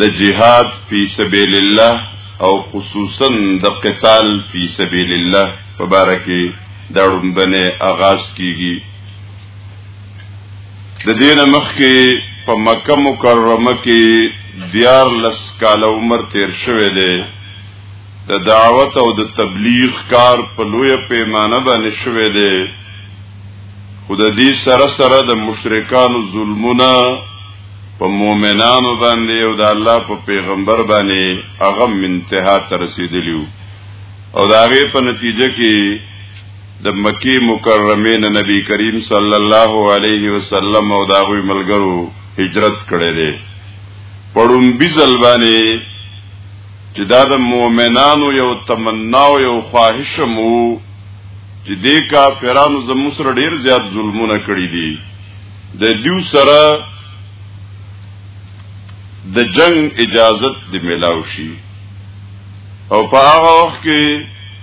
د جهاد فی سبیل الله او خصوصا د قتال فی سبیل الله په باره کې د ړومبنې آغاز کیږي د دین مخ کې په مکه مکرمه کې دیار لس کال عمر تیر شوه دی د دعوت او د تبلیغ کار په لوی پیمانه باندې شوه دی خو د دې سره سره د مشرکانو ظلمونه په مؤمنانو باندې او د الله په پیغمبر باندې هغه منتها تر رسیدلیو او دا غي په نتیجه کې د مکی مکرمه نه نبی کریم صلی الله علیه وسلم او دا غوی ملګرو هجرت کړي دي پړم بي ځلبانه چې دا د مؤمنانو یو تمنا او یو خواهش مو چې دې کافرانو زموږ سره ډیر زیات ظلمونه کړی دي د دیو سره د جنگ اجازت دی ملاو شي او په هغه وخت کې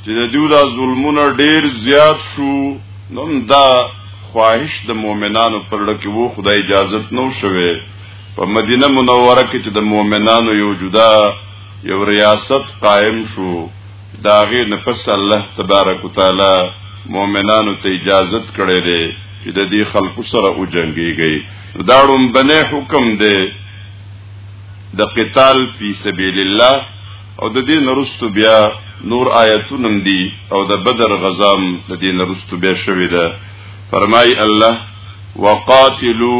چې د دیو دا ظلمونه ډیر زیات شو نو دا خواهش د مؤمنانو پر لکه وو خدای اجازت نو شوه په مدینه منوره کې چې د مؤمنانو یو جدا یو ریاست قائم شو داغه نفس الله تبارک وتعالى مؤمنانو ته اجازه کړې ده چې د دې خلکو سره او جنگيږي دا ډوم بنه حکم ده د قتال فی سبیل الله او د دې نرستو بیا نور آیتونم دي او د بدر غزام د دې نرستو بیا شوی ده فرمای الله وقاتلو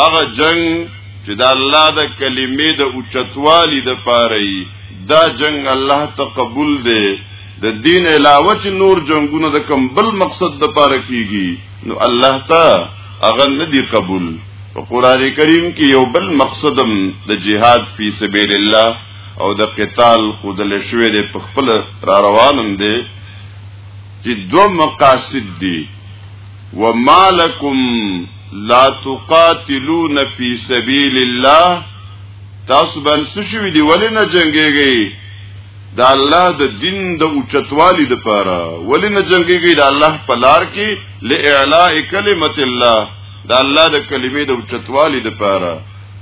هغه جنگ چې د الله د کلمې د اوچتوالي د پاره دا جنگ الله ته قبول دی د دین علاوه چې نور جنگونه د کم بل مقصد د پاره کیږي نو الله ته هغه نه دی قبول په قران کریم کې یو بل مقصدم د جهاد فی سبیل الله او د قتال خودل شوی د خپل را روانم دی چې دو مقاصد دي ومالکم لا تقاتلون فی سبیل الله تاسو باندې څه شوی دی ولې نه جنگيږي د الله د دین د اوچتوالي د پاره ولې نه جنگيږي د الله په لار کې لاعلاء کلمت الله د الله د کلمې د اوچتوالي د پاره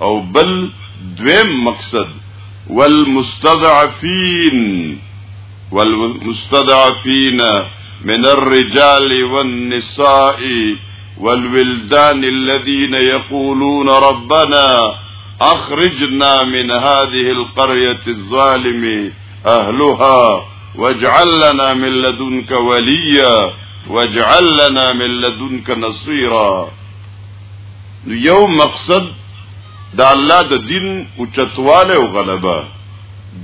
او بل دویم مقصد والمستضعفين والمستضعفين من الرجال والنساء والولدان الذين يقولون ربنا أخرجنا من هذه القرية الظالم أهلها واجعل لنا من لدنك وليا واجعل لنا من لدنك نصيرا يوم مقصد دا الله دا دين او وغلبا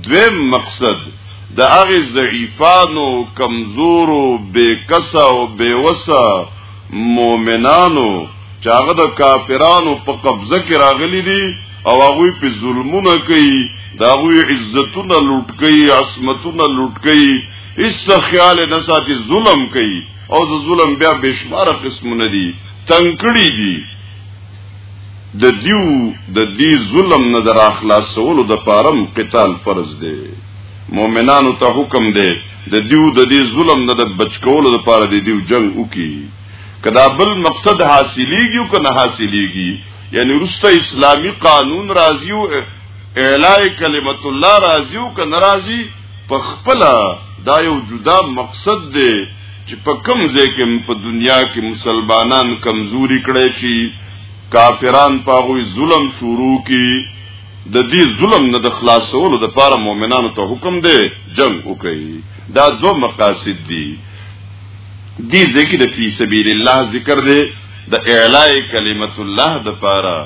دوين مقصد د هغه ضعیفانو کمزورو بیکسا او بیوسا مؤمنانو چې هغه د کافرانو په قبضه کې راغلي دي او هغه په ظلمونه کوي دا غوی عزتونه لوټ کوي عصمتونه لوټ کوي هیڅ خیال نه ساتي ظلم کوي او د ظلم بیا بشمار قسمونه دي تنکړي دي د دیو د دی ظلم نه در اخلاصولو د پارم قتال فرض دی مؤمنانو ته حکم دی د دیو د دې ظلم نه د بچ کولو لپاره د دیو جنگ وکي کدا بل مقصد حاصلېږي کنه حاصلېږي یعنی رسته اسلامی قانون راضی او اعلاء کلمت الله راضی او کنه راضی په خپل دا یو جدا مقصد دی چې په کم ځای کې په دنیا کې مسلمانان کمزوري کړي شي کافران په غوي ظلم شروع کی د دې ظلم نه د خلاصولو د پاره مؤمنانو ته حکم دی جنگ وکړي دا دو مقاصد دي دې ځکه د فی سبیل الله ذکر دی د اعلی کلمت الله د پاره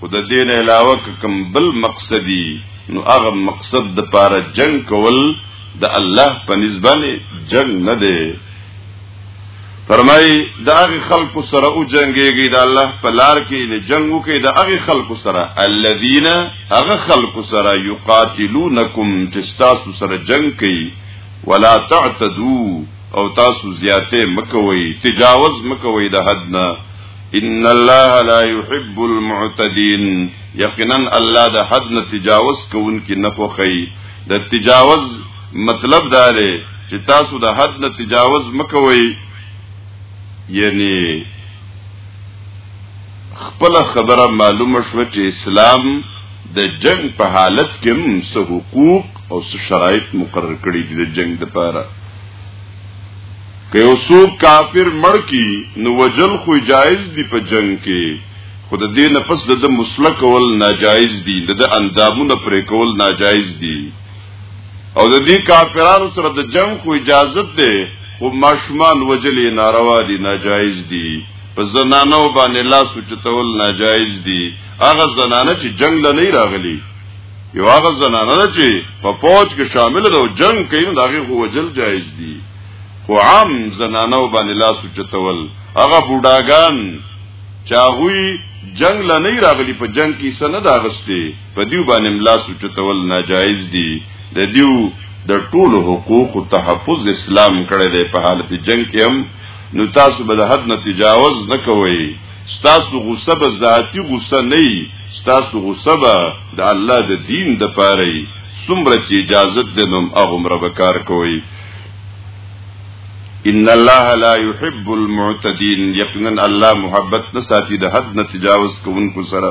او د دین علاوه کوم بل مقصدی نو هغه مقصد د پاره جنگ کول د الله په نسبت جنگ نه دی فرمای د هغه خلکو سره او جنگيږي د الله په لار کې د جنگو کې د هغه خلکو سره الذين هغه خلکو سره يقاتلونکم چې تاسو سره جنگ کوي ولا تعتدوا او تاسو زیاته مکوي تجاوز مکوي د حد نه ان الله لا يحب المعتدين یقینا الله د حد نه تجاوز کوونکي نه خوخي د تجاوز مطلب دا دی چې تاسو د حد نه تجاوز مکوئ یعنی خپل خبره معلومه شو چې اسلام د جنگ په حالت کې هم څه حقوق او څه شرایط مقرر کړي دي د جنگ لپاره که یو څوک کافر مړ کی نو وجل خو جایز دی په جنگ کې خود دې نه پس د مسلک ول ناجایز دي د اندامونه پرې کول ناجایز دي او د دې کافرانو سره د جنگ خو اجازه ده خو ماشومان وجلې ناروا دي ناجایز دي په زنانو باندې لاس چتول ناجایز دي هغه زنانه چې جنگ له نه راغلي یو هغه زنانه ده چې په پوج کې شامل ده او جنگ کوي نو هغه خو وجل جایز دي خو عام زنانو باندې لاس چتول هغه بوډاګان چاغوي جنگ له نه راغلي په جنگ کې سند اغستي په دیو باندې ملا سوچتول ناجایز دي د دیو د ټول حقوق تحفظ اسلام کړی دی په حالت جنگ کې هم نو تاسو به د حد نه تجاوز نه کوئ ستاسو غصه به ذاتی غصه نه وي ستاسو غصه به د الله د دین د پاره وي څومره چې اجازه دینم هغومره به کار کوئ ان الله لا يحب المعتدين یقینا الله محبت نه ساتي د حد نه تجاوز کوونکو سره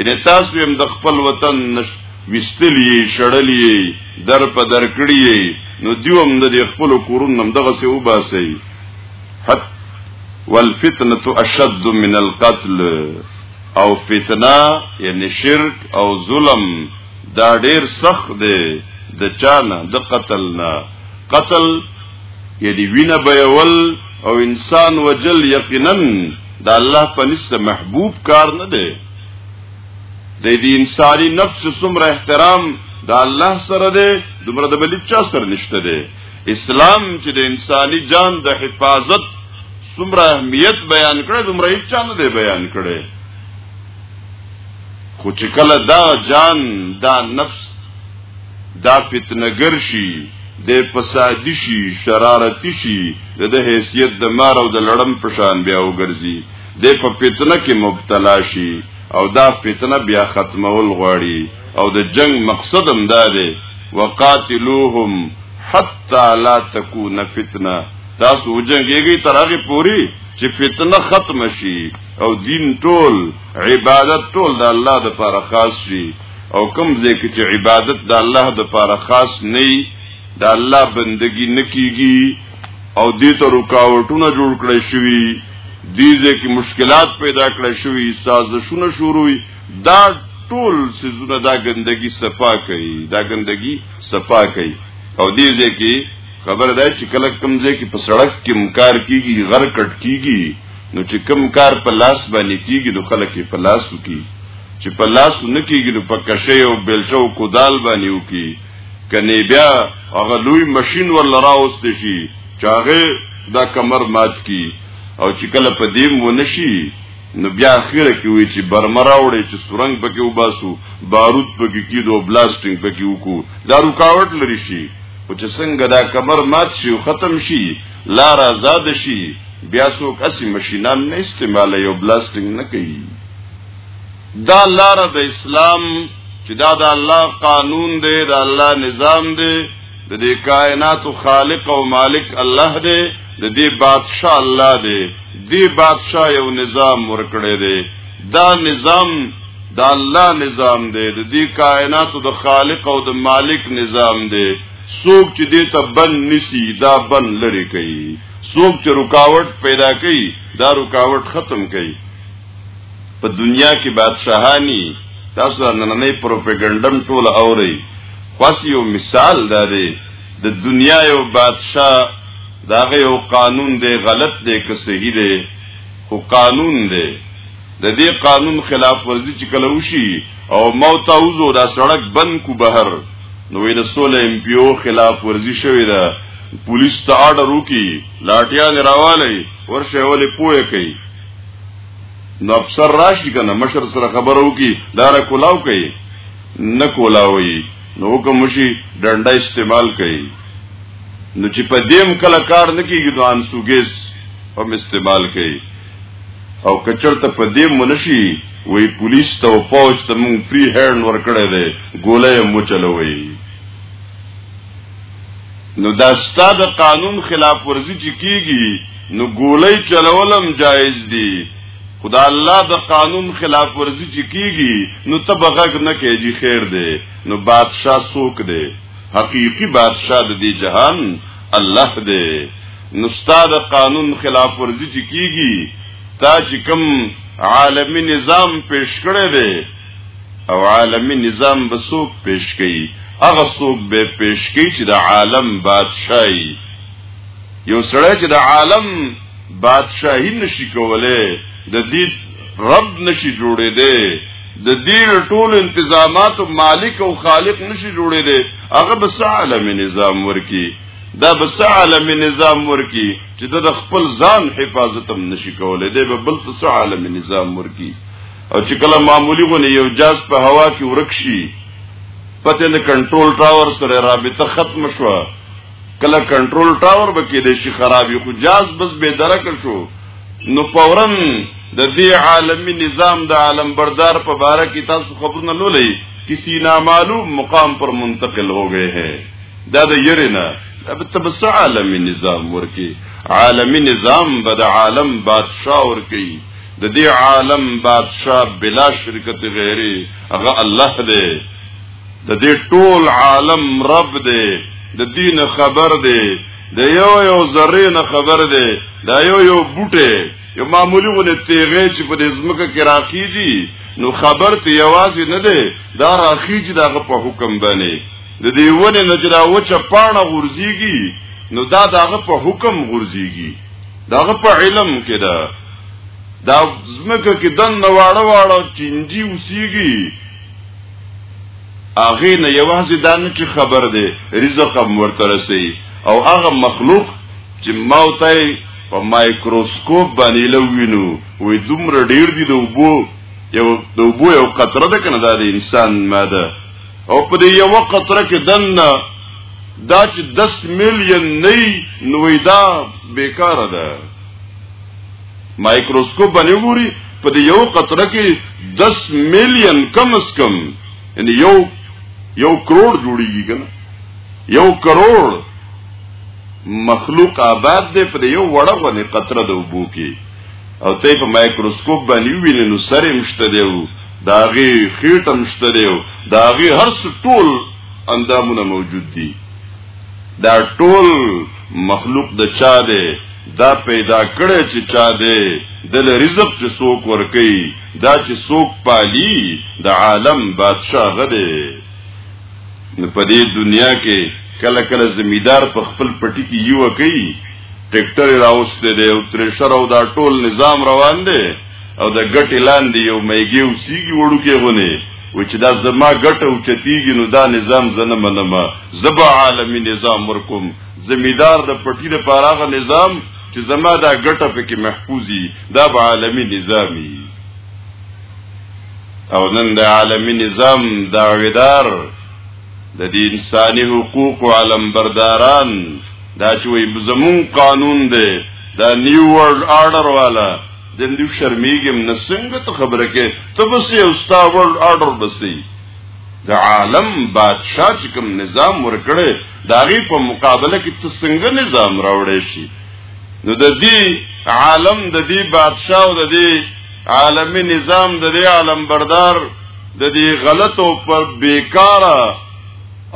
ان تاسو هم د خپل وطن نش وستلی شړلی در په در کړی نو دیوم د خپل کورونو دغه سی وباسي حت والفتنه اشد من القتل او فتنه یعنی شرک او ظلم دا ډیر سخت دی د چانه د قتل نه قتل یعنی وینه بیول او انسان وجل یقینا د الله په نسبت محبوب کار نه دی د دې انساني نفس څومره احترام د الله سره دی دومره د بل چا سره نشته دی اسلام چې د انساني جان د حفاظت څومره اهمیت بیان کړ دومره هیڅ چا نه دی بیان کړی خو چې کله دا جان دا نفس دا فتنګر شي د فسادي شي شرارتي شي د د حیثیت د مار او د لړم په شان بیا وګرځي د په فتنه کې مبتلا شي او دا فتنه بیا ختمول غواړي او د جنگ مقصد هم دا دی وقاتلوهم حتا لا تکون فتنه تاسو وجنګيږي تر هغه پوري چې فتنه ختم شي او دین ټول عبادت ټول د الله لپاره خاص شي او کوم ځای کې چې عبادت د الله د پاره خاص نه وي د الله بندگی نکېږي او دې ته رکاوټونه جوړ کړی شوي دې ځای کې مشکلات پیدا کړی شوي سازشونه شروع وي دا ټول سيزونه دا ګندګي صفا کوي دا ګندګي صفا کوي او دې ځای کې خبر ده چې کله کوم ځای کې په سړک کې مکار کیږي غر کټ کیږي نو چې کم کار په لاس باندې کیږي نو خلک په لاس وکي چې په لاس نه کېږي نو په کشې او بلټه او کودال باندې وکي کني بیا هغه لوی ماشين ول راوست شي چې هغه دا کمر مات کی او چې کله په دې مونشي نو بیا اخیره کې وی چې برمرا وړي چې سورنګ پکې وباسو بارود پکې کیدو بلاسټینګ پکې وکړو دا رکاوټ لري شي او چې څنګه دا کمر مات شي ختم شي لار آزاد شي بیا څوک اسی ماشينان نه استعمالوي او بلاسټینګ نه کوي دا لار د اسلام چې دا د الله قانون دی د الله نظام دی د دې کائنات خالق او مالک الله دی د دې بادشاہ الله دی دې بادشاہ یو نظام ورکړی دی دا نظام د الله نظام دی د دې کائنات د خالق او د مالک نظام دی څوک چې دې ته بن نسی دا بن لري کوي څوک چې رکاوټ پیدا کوي دا رکاوټ ختم کوي په دنیا کې بادشاهانی تاسو د نننۍ پروپاګاندا ټول اوري خاص یو مثال دا دی د دنیا یو بادشاه دا یو قانون دی غلط دی که صحیح دی خو قانون دی د دې قانون خلاف ورزي چې کله وشي او موت او زو دا سړک بند کو بهر نو ویل سول ایم پی او خلاف ورزي شوی دا پولیس ته آرډر وکي لاټیان راوالي ورشه ولې پوهه کوي نو افسر راشي کنه مشر سره خبرو کی دار کولاو کوي نه کولاوي نو حکم وشي ډنډه استعمال کوي نو چې په دیم کله کار نه کیږي نو انسوګیز هم استعمال کوي او کچرته په دیم منشي وی پولیس ته او پوج ته مونږ فری هند ورکړی دی ګولې مو چلوي نو دا ستا د قانون خلاف ورزي چې کیږي نو ګولۍ چلولم جایز دي خدا الله د قانون خلاف ورزي چې کیږي نو ته بغږ نه کېږي خیر دی نو بادشاه څوک دی حقيقي بادشاه د دې جهان الله دی نو ستاد قانون خلاف ورزي چې کیږي تا چې کوم عالمی نظام پیش کړی دی او عالمی نظام به څوک پیش کوي هغه څوک به پیش کوي چې د عالم بادشاہي یو سړی چې د عالم بادشاہي نشي کوله د دې رب نشي جوړې دی د دې ټول انتظامات مالک او خالق نشي جوړې دی هغه بس عالم نظام ورکی دا بس عالم نظام ورکی چې د خپل ځان حفاظت هم نشي کوله دی به بل څه عالم نظام ورکی او چې کله معمولی غونې یو جاز په هوا کې ورک شي پته د کنټرول ټاور سره رابطه ختم شوه کله کنټرول ټاور به کې د شي خرابې خو جاز بس به درک شو نو فورا د دې عالمی نظام د عالم بردار په باره کې تاسو خبرونه لولئ کسی نامعلوم مقام پر منتقل ہو گئے ہیں دا د یرینا اب تبس عالمی نظام ورکی عالمی نظام بد عالم بادشاہ ورکی د دې عالم بادشاہ بلا شرکت غیری هغه الله دی د دې ټول عالم رب دی د دین خبر دی د یو یو ذره نه خبر دی دا یو یو بوټه یو معمولی غونه تیغه چې په دې ځمکه کې راخیږي نو خبر ته یوازې نه دی دا راخیږي دا په حکم باندې د دې ونه نجراوچه پاڼه غورځيږي نو دا داغه په حکم غورځيږي داغه په علم کې ده دا زمکه کې دن نواړه واړه چینجی اوسیږي هغه نه یوازې دا نه چې خبر دی رزق هم ورته رسي او هغه مخلوق چې موتای په مایکروسکوپ باندې لوینو وې دومره ډیر دي د وبو یو د وبو یو قطره ده کنه دا د انسان ماده او په دې یو قطره کې دنه دا چې 10 میلیون نه نوې دا بیکاره ده مایکروسکوپ باندې ګوري په دې یو قطره کې 10 میلیون کم اس کم یعنی یو یو کروڑ جوړیږي کنه یو کروڑ مخلوق آباد دی په یو وړه غونې قطره د وبو کې او ته په مایکروسکوپ باندې وینې نو سر یې مشته دی دا غي خېټه مشته دی دا غي هر څه ټول اندامونه موجود دي دا ټول مخلوق د چا دی دا پیدا کړی چې چا دی دل رزق چې څوک ورکي دا چې څوک پالي د عالم بادشاہ غده نو په دې دنیا کې کله کله زمیدار په خپل پټی کې یو کوي ټیکټر یې راوستی دی او ترېشر او دا ټول نظام روان دی او د ګټې لاندې یو میږی اوسیږي وړوکی غونې و چې دا زما ګټه او چتیږي نو دا نظام زه نه منم زه به عالمي نظام ورکوم زمیدار د پټي د پاراغه نظام چې زما دا ګټه پکې محفوظي دا به عالمي نظامي او نن د عالمي نظام دعویدار د دې انساني حقوقو علمبرداران دا چې وي زمون قانون دی دا نیو ورلد آرډر والا د دې شرمېږم نه څنګه ته خبره کې ته بس یو ستا ورلد آرډر بسې د عالم بادشاہ چې کوم نظام ورکړي داغي په مقابله کې ته څنګه نظام راوړې شي نو د دې عالم د دې بادشاہ او د دې عالمی نظام د دې عالم بردار د دې غلط او پر بیکاره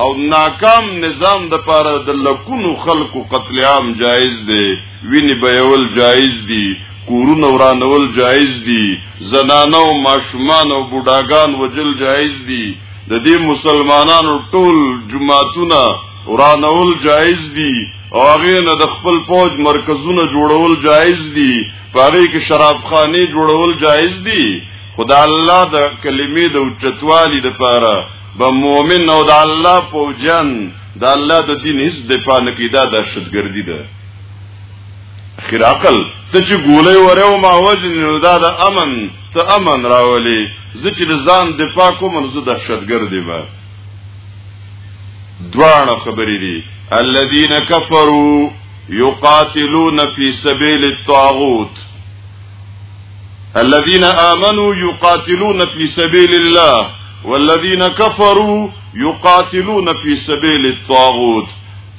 او ناکام نظام د پاره د لکونو خلکو قتل عام جایز دی ویني بیول جایز دی کورونه ورانول جایز دی زنانه او ماشومان او بوډاګان وجل جایز دی د دې مسلمانانو ټول جماعتونه ورانول جایز دی او هغه نه د خپل پوج مرکزونه جوړول جایز دی پاره کې شراب خانه جوړول جایز دي خدا الله د کلمې د اوچتوالي د پاره به مؤمن او د الله پوجن د الله د دین هیڅ دفاع نه کیدا د شتګردی ده اخر عقل ته چې ګولې وره او ما وجن دا د امن ته امن راولي ځکه د ځان دفاع کوم نو زه د شتګردی به دوه خبرې دي الذين كفروا یقاتلون فی سبیل الطاغوت الذين آمنوا يقاتلون في سبيل الله والذين كفروا يقاتلون في سبيل الطاغوت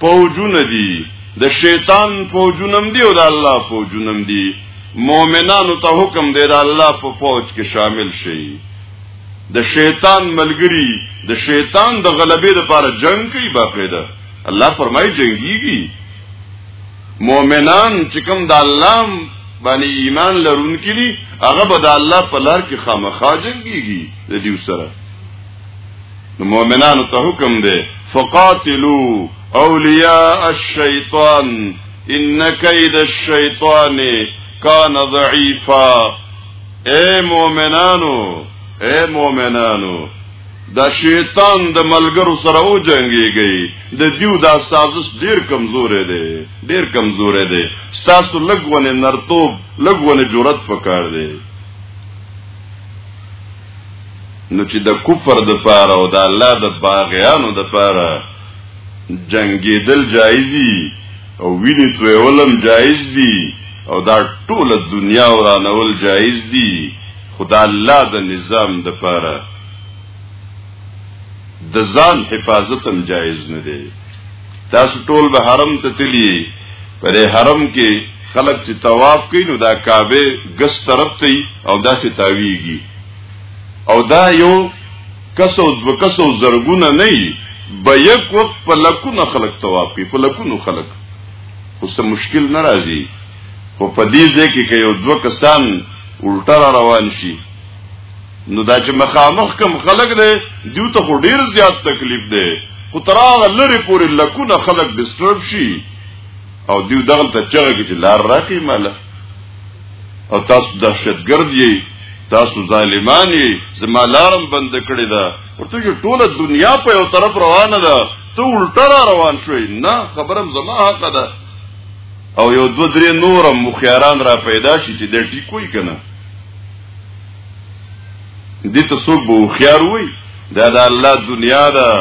فوجون دي د شیطان فوجونم دی او د الله فوجونم دی مؤمنانو ته حکم دی د الله په فوج کې شامل شي د شیطان ملګری د شیطان د غلبې لپاره جنگ کوي باقاعده الله فرمایي جنگيږي مؤمنان چې کوم د الله باندې ایمان لرونکي دي هغه به د الله په لار کې خامخا جنگيږي د دې سره نو مؤمنانو ته حکم دی فقاتلوا اولیاء الشیطان ان کید الشیطان کان ضعیفا اے مؤمنانو اے مؤمنانو د شیطان د ملګرو سره او جنگيږي د دیو دا سازش ډیر کمزورې دی ډیر کمزورې دی ستاسو لګونه نرتوب لګونه جرأت پکار دی نو چې د کفر د پاره او د الله د باغیانو د پاره جنگیدل جایزي او ویني تویولم جایز دي او دا ټول دنیا ورانول جایز دي خو د الله د نظام د پاره د ځان حفاظت هم جایز نه دی تاسو ټول به حرم ته تلی پر حرم کې خلک چې طواف کوي نو دا کعبه ګس طرف ته او دا سي تاویږي او دا یو کسو دو کسو زرګونه نه به یک وخت په لکونو خلک طواف کوي په لکونو خلک اوس مشکل ناراضي خو په دې ځای کې که یو دوه کسان الټا را روان شي نو دا چې مخامخ کم خلق دی دیو ته خو ډیر زیات تکلیف دی خو تر هغه لرې پورې لکونه خلق ډسټرب شي او دیو دغل ته چغه کې چې لار راکې ماله او تاسو دهشتګرد یې تاسو ظالمان یې زما لارم بند کړی دا ورته چې ټوله دنیا په یو طرف روانه ده ته الټا را روان شوې نه خبرم زما حق ده او یو دو درې نور مخیاران را پیدا شي چې د ټیکوي کنه دې ته څوک به خيار وي دا د الله دنیا ده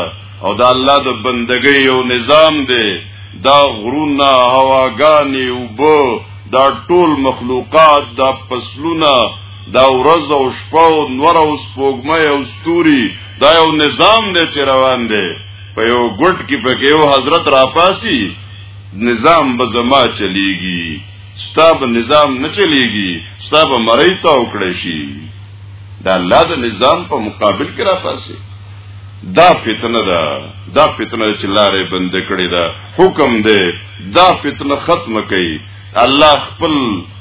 او دا الله د بندګۍ یو نظام دی دا غرونه هواګانی او بو دا ټول مخلوقات دا فصلونه دا ورځ او شپه او نور او سپوږمۍ او ستوري دا یو نظام دی چې روان دی په یو ګډ کې پکې یو حضرت راپاسي نظام به زما چلیږي ستا به نظام نه چلیږي ستا به مړی تا وکړی شي دا الله د نظام په مقابل کې را پاسي دا فتنه ده دا فتنه چې لارې بند کړې ده حکم دی دا فتنه ختم کړي الله خپل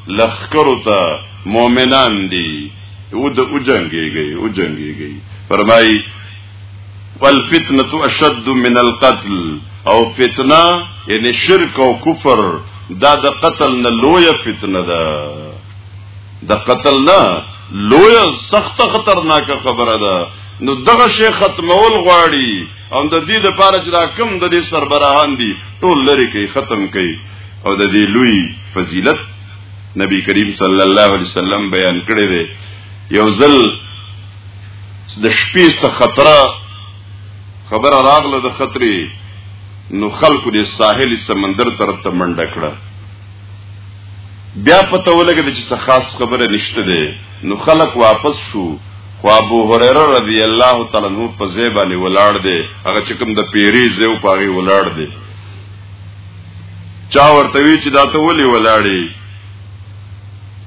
لخرو ته مؤمنان دي او د او جنگيږي او جنگيږي فرمایي والفتنه اشد من القتل او فتنه یعنی شرک او کفر دا د قتل نه لوی فتنه ده د قتل نه لوی سخت خطرناک خبره ده نو دغه شی ختمول غواړي او د دې د پاره چې دا کم د دې سربراهان دي ټول لري کوي ختم کوي او د دې لوی فضیلت نبی کریم صلی الله علیه وسلم بیان کړی دی یو ځل د شپې څخه خطر خبر راغله د خطرې نو خلکو د ساحل سمندر تر ته منډه کړه بیا پته ولګید چې څه خاص خبره نشته ده نو خلک واپس شو خو ابو هريره رضی الله تعالی عنہ په ځای باندې ولاړ دی هغه چې کوم د پیری زیو پاغي ولاړ دی چا ورته وی چې دا ته ولي ولاړی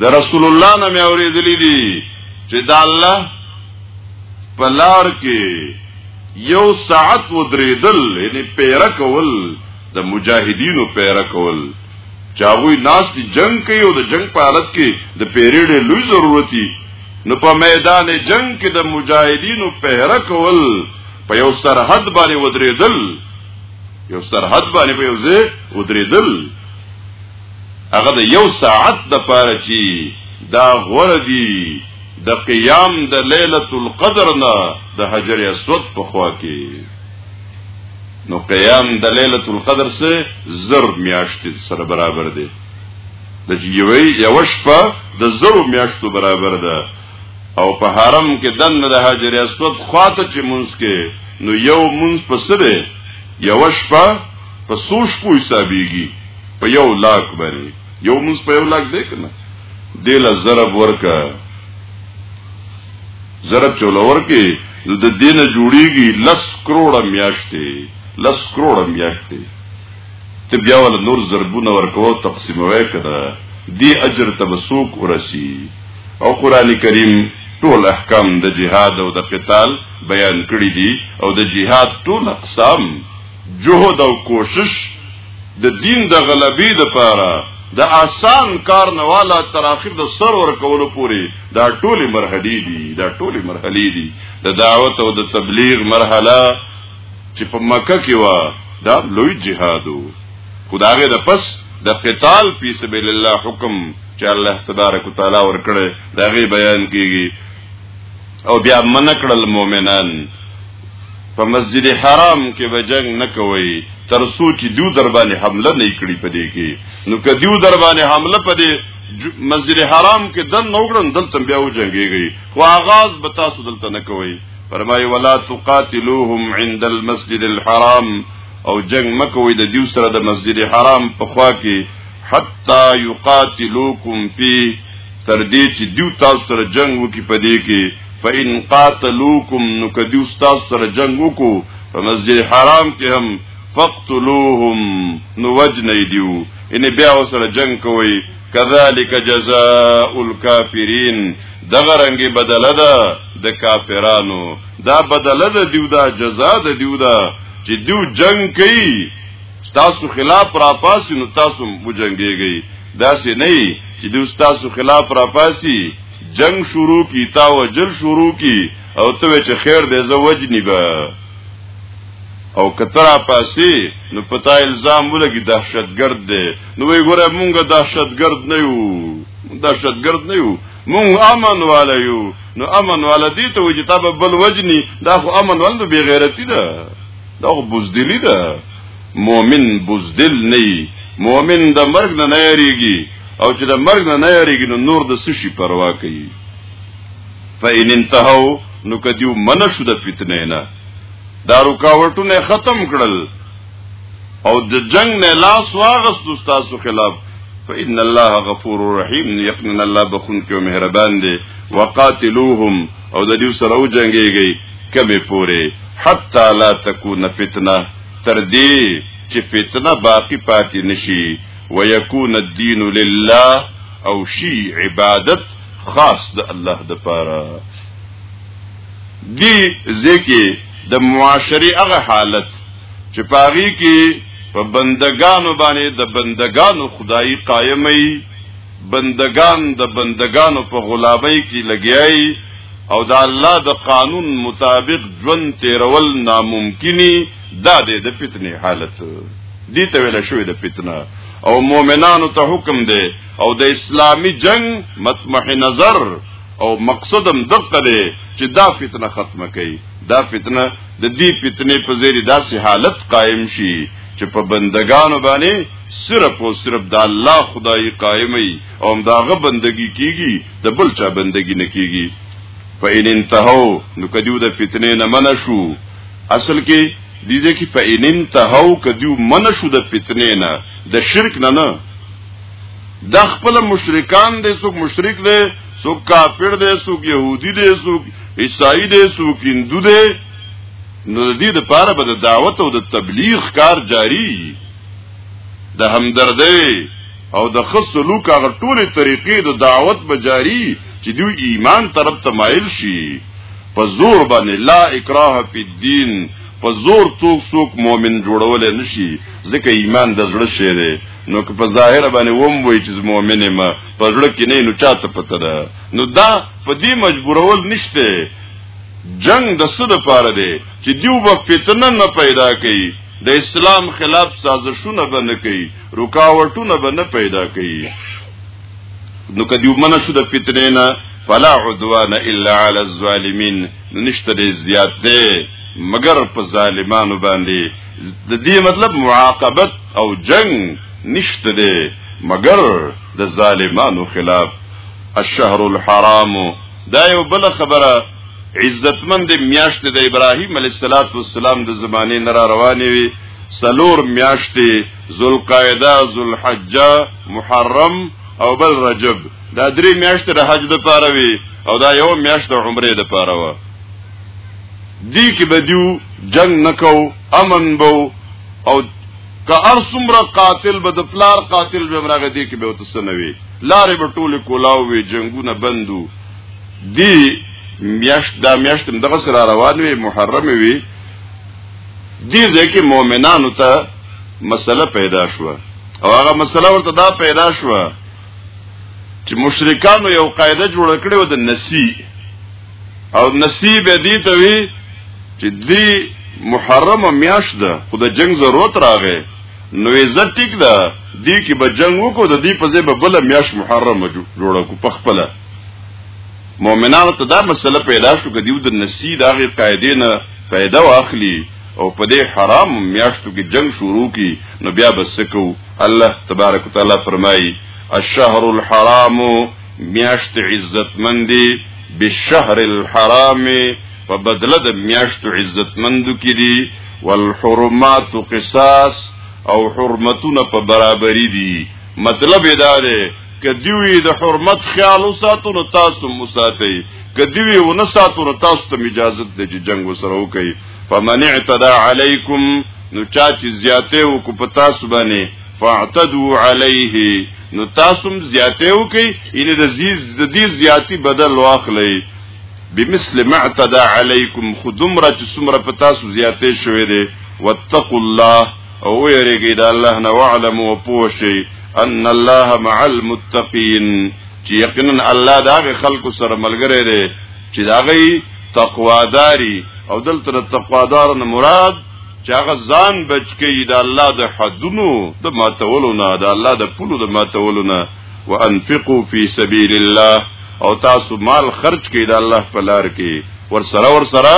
د رسول الله نه مې اورېدلې دي چې دا الله په لار کې یو ساعت ودرېدل یعنی پیره کول د مجاهدینو پیره کول چاغوی ناس دی جنگ کوي او د جنگ په حالت کې د پیریډې لوی ضرورت دی نو په میدان جنگ کې د مجاهدینو پیره کول په یو سرحد باندې ودرېدل یو سرحد باندې په یو ځای ودرېدل هغه د یو ساعت د پاره چی دا غوړه دی د قیام د ليله القدر نه د حجر اسود په خوا کې نو قیام د ليله القدر سره زر میاشتې سره برابر دی د یوې یو شپه د زر میاشتو برابر ده او په حرم کې دنه د حجر اسود خواته چې مونږ کې نو یو مونږ په سره یو شپه په سوش په حسابيږي په یو لاک باندې یو موږ په یو لاک دی کنه دل ضرب ورکا ضرب چول ورکه د دین جوړیږي لس کروڑه میاشتې لس کروڑه میاشتې ته بیا ول نور ضربونه ورکو تقسیموي کړه دی اجر تبسوک ورسی او قران کریم ټول احکام د جهاد او د قتال بیان کړی دي او د جهاد ټول اقسام جهد او کوشش د دین د غلبې د پاره د آسان کار نه والا تر اخر د سر ور کولو پوري دا ټولي مرحلي دي دا ټولي مرحلي دي د دعوت او د تبلیغ مرحله چې په مکه کې و دا لوی جهادو خدای د پس د قتال فی سبیل الله حکم چې الله تبارک وتعالى ورکړي دا غي بیان کیږي او بیا منکړل مؤمنان په مسجد حرام کې به جنگ نه کوي تر څو چې دیو در باندې حمله نه کړی پدې کې نو که دیو در باندې حمله پدې مسجد حرام کې دن نوګړن دلته بیا و جنگيږي خو آغاز به تاسو دلته نه کوي فرمای ولا تقاتلوهم عند المسجد الحرام او جنگ مکوي د دیو سره د مسجد حرام په خوا کې حتا یقاتلوکم فی تر دې چې دیو تاسو سره جنگ وکي پدې کې فإن قاتلوکم نو کدی استاد سره جنگ وکړو په مسجد حرام کې هم فقتلوهم نو وجنې دیو ان بیا سره جنگ کوي کذالک جزاء الکافرین دغه رنګ بدله ده د کافرانو دا بدله ده دیو دا جزاء ده دیو دا چې دیو جنگ کوي تاسو خلاف را پاسینو تاسو مو جنگيږي دا سي نه چې دوی تاسو خلاف را پاسي جنگ شروع کی تا وجل شروع کی او ته چې خیر دې زه وجنی به او کترا پاسی نو پتا الزام ولګي دهشتګرد دی نو وی ګوره مونږه دهشتګرد نه یو دهشتګرد نه یو مونږ امن والا یو نو امن والا دی ته وجه تابه بل وجنی دا خو امن ول نو بغیرتی ده دا خو بوزدلی ده مؤمن بوزدل نه مؤمن د مرګ نه نه یریږي او چې د مرګ نه نه یریږي نو نور د سشي پروا کوي فإن انتهوا نو کدیو من شو د فتنه نه دا رکاوټونه ختم کړل او د جنگ نه لاس واغست تاسو خلاف فإن الله غفور رحیم یقینا الله بخون کې مهربان دی وقاتلوهم او د دې سره او جنگيږي کمه پوره حتا لا تکون فتنه تر دې چې فتنه باقی پاتې نشي ويكون الدين لله او شي عبادت خاص د الله د پاره دی ځکه د معاشري هغه حالت چې پاغي کې په بندگانو باندې د بندگانو خدای قائمي بندگان د بندگانو په غلامۍ کې لګیایي او د الله د قانون مطابق ژوند تیرول ناممکنی دا دی د فتنې حالت دي ته ویل شوې د فتنه او مؤمنانو ته حکم دی او د اسلامی جنگ مطمح نظر او مقصدم دقه دی چې دا فتنه ختمه کړي دا فتنه د دې فتنې په زیری داسې حالت قائم شي چې په بندگانو باندې صرف او صرف د الله خدای قائمي او داغه بندگی کیږي د بل چا بندگی نه کیږي فإن انتهوا نو کدیو د فتنې نه منشو اصل کې دې دې کې په انن ته هو کدیو من شو د فتنې نه د شرک نه نه د خپل مشرکان دې څوک مشرک دې څوک کافر دې څوک يهودي دې څوک عیسائی دې څوک هندو دې نو د دې لپاره به د دعوت او د تبلیغ کار جاری د همدردۍ او د خص سلوک هغه ټوله طریقې د دعوت بجاری چې دوی ایمان طرف ته مایل شي په زور باندې لا اکراه فی الدین په زور څوک څوک مؤمن جوړول نشي ځکه ایمان د زړه شی دی نو که په ظاهر باندې ووم وای چې مؤمن ما په زړه کې نه نو چاته پته ده نو دا په دې مجبورول نشته جنگ د څه د پاره دی چې دیو په فتنه نه پیدا کوي د اسلام خلاف سازشونه به نه کوي رکاوټونه به نه پیدا کوي نو کدی ومنه شو د فتنې نه فلا عدوان الا على الظالمين نشته دې زیات دې مگر په ظالمانو باندې د دې مطلب معاقبت او جنگ نشته دې مگر د ظالمانو خلاف الشهر الحرام دا یو بل خبره عزتمند میاشت د ابراهیم علیه السلام د زمانه نه را روانې وي سلور میاشتې ذوالقاعده ذوالحجه محرم او بل رجب دا درې میاشتې د حج د پاره وي او دا یو میاشت د عمره د پاره و دی کې به دیو جنگ نکو امن بو او که ار څومره قاتل به د پلار قاتل به مرغه دی کې به وتسنوي لارې به ټوله کولاو وي جنگونه بندو دی میاشت دا میاشت دغه سره روان وي محرم وي دې ځکه مؤمنانو ته مسله پیدا شو او هغه مسله ورته دا پیدا شو چې مشرکانو یو قاعده جوړ کړې و د نسی او نسی به دې ته وی چې دې محرم میاش ده خو د جنگ ضرورت راغې نو عزت ټیک ده دې کې به جنگ وکړو د دې په ځای به بل میاش محرم جوړ کو پخپله مؤمنانو ته دا مسله پیدا شو چې دیو د نسی د هغه قاعده نه پیدا واخلي او په دې حرام میاشتو کې جنگ شروع کی نو بیا بس کو الله تبارک وتعالى فرمایي الشهر الحرام میاشت عزت مندي بالشهر الحرام په بدله د میاشت عزت مندو کې دي والحرمات قصاص او حرمتونه په برابرۍ دي مطلب دا دی که دیوی د حرمت خیال وساتو نو تاسو مساتئ که دیوی ونه ساتو نو تاسو ته اجازه ده چې جنگ وسره وکړي فمن اعتدى عليكم نو چا چې زیاته وکړو په تاسو باندې فاعتدوا عليه نو تاسو زیاته وکړي ان د زیز د دې زیاتی بدل واخلئ بمثل ما اعتدى عليكم خدمره چې سمره په تاسو زیاته شوې ده واتقوا الله او ویریږي د الله نه وعلم او پوښي ان الله مع المتقين چې یقینا الله دا غي خلکو سره ملګری دی چې دا غي تقواداري او دلته د تقوادار نه مراد چې هغه ځان بچ کړي د الله د حدونو د ماتولو نه د الله د پلو د ماتولو نه وانفقوا في سبيل الله او تاسو مال خرج کړئ د الله په لار کې ورسره ورسره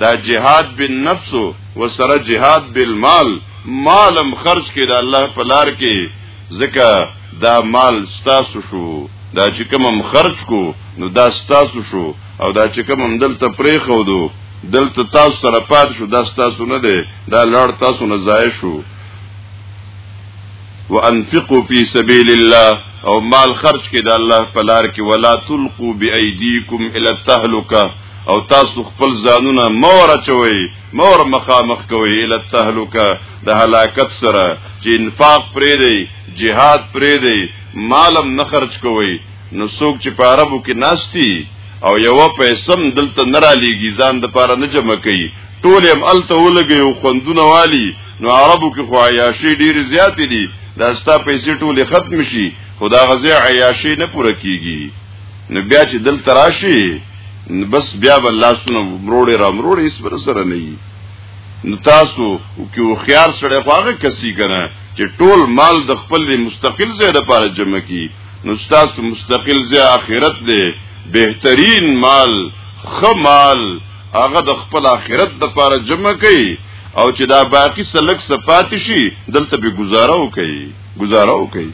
دا جهاد بالنفس و سره جهاد بالمال مالم خرج کې د الله په لار کې ځکه دا مال ستاسو شو دا چې کوم خرج کو نو دا ستاسو شو او دا چې کوم دلته پرې خو دو دلته تاسو سره پات شو دا تاسو نه دی دا لړ تاسو نه ضایع شو وانفقوا في سبيل الله او مال خرج کې د الله په لار کې ولا تلقوا بايديكم الى التهلكه او تاسو خپل ځانونه مور اچوي مور مخامخ کوي ال تهلوکه د هلاکت سره چې انفاق پرې دی jihad پرې دی مالم نه خرج کوي نو څوک چې په عربو کې ناشتي او یو پیسم دلته نه را لېږي ځان د پاره نه جمع کوي ټول هم الته ولګي او خوندونه والي نو عربو کې خو عیاشي ډیر زیات دي دا ستا پیسې ټول ختم شي خدا غزه عیاشي نه پوره کیږي نو بیا چې دل تراشي بس بیا بل لاسونه مروړي را مروړي اس پر سره نه وي نو تاسو کې خيار سره خواغه کسي کنه چې ټول مال د خپل مستقل ځای لپاره جمع کی نو تاسو مستقل ځای اخرت دی بهترین مال خمال هغه د خپل اخرت لپاره جمع کړي او چې دا باقی سلک سپات شي دلته به گزاره وکړي گزاره وکړي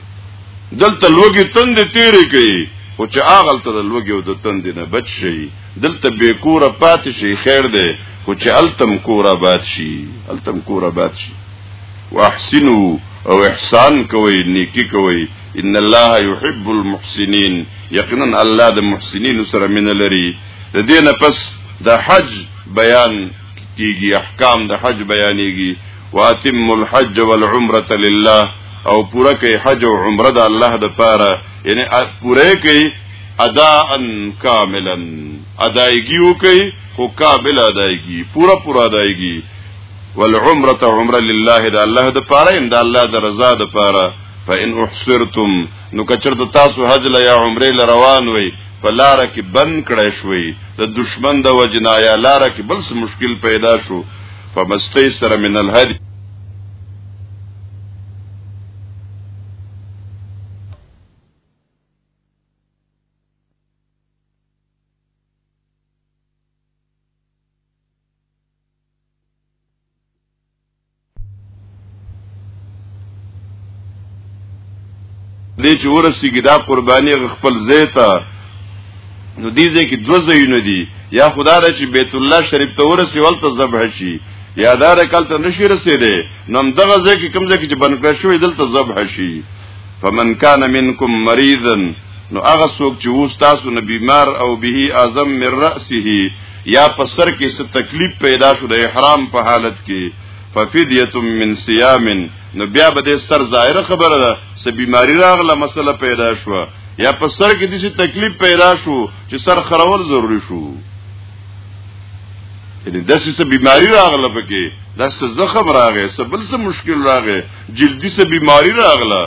دلته لوګي تند تیرې کړي او چې اغل ته د لوګي او د تند نه بچ شي دلته به کوره پات شي خیر ده خو چې التم کوره بات شي التم کوره بات شي واحسنو او احسان کوي نیکی کوي ان الله يحب المحسنين یقینا الله د محسنین سره من لري د دینه پس د حج بیان کیږي احکام د حج بیانېږي واتم الحج والعمره لله او پوره کوي حج او عمره د الله د پاره یعنی پوره کوي ادا ان کاملا ادایګي وکي خو کامل ادایګي پوره پوره ادایګي والعمره عمره لله د الله د پاره ان د الله د رضا د پاره فان احصرتم نو کچر د تاسو حج لا یا عمره لروان وي په لار کې بند کړی شوي د دشمن د وجنا یا لار کې بل څه مشکل پیدا شو فمستی سره من الهدی دې چې ورسیږي دا قرباني خپل زیتا نو دې دې کې دوه ځایونه دي یا خدا را چې بیت الله شریف ته ورسی ولته ذبح شي یا دا رکلته نشي رسیدي نو دغه ځکه کوم ځکه چې بنکړ شوی دلته ذبح شي فمن کان منکم مریضا نو هغه څوک چې وو تاسو نه بیمار او به اعظم من راسه یا په سر کې څه تکلیف پیدا شو د احرام په حالت کې ففدیه من صيام نو بیا به د سر ظاهره خبره ده چې بیماری راغله مسله پیدا شو یا په سر کې د تکلیف پیدا شو چې سر خرول ضروری شو یعنی داسې څه بیماری راغله پکې داسې زخم راغې څه بل څه مشکل راغې جلدی سه بیماری راغله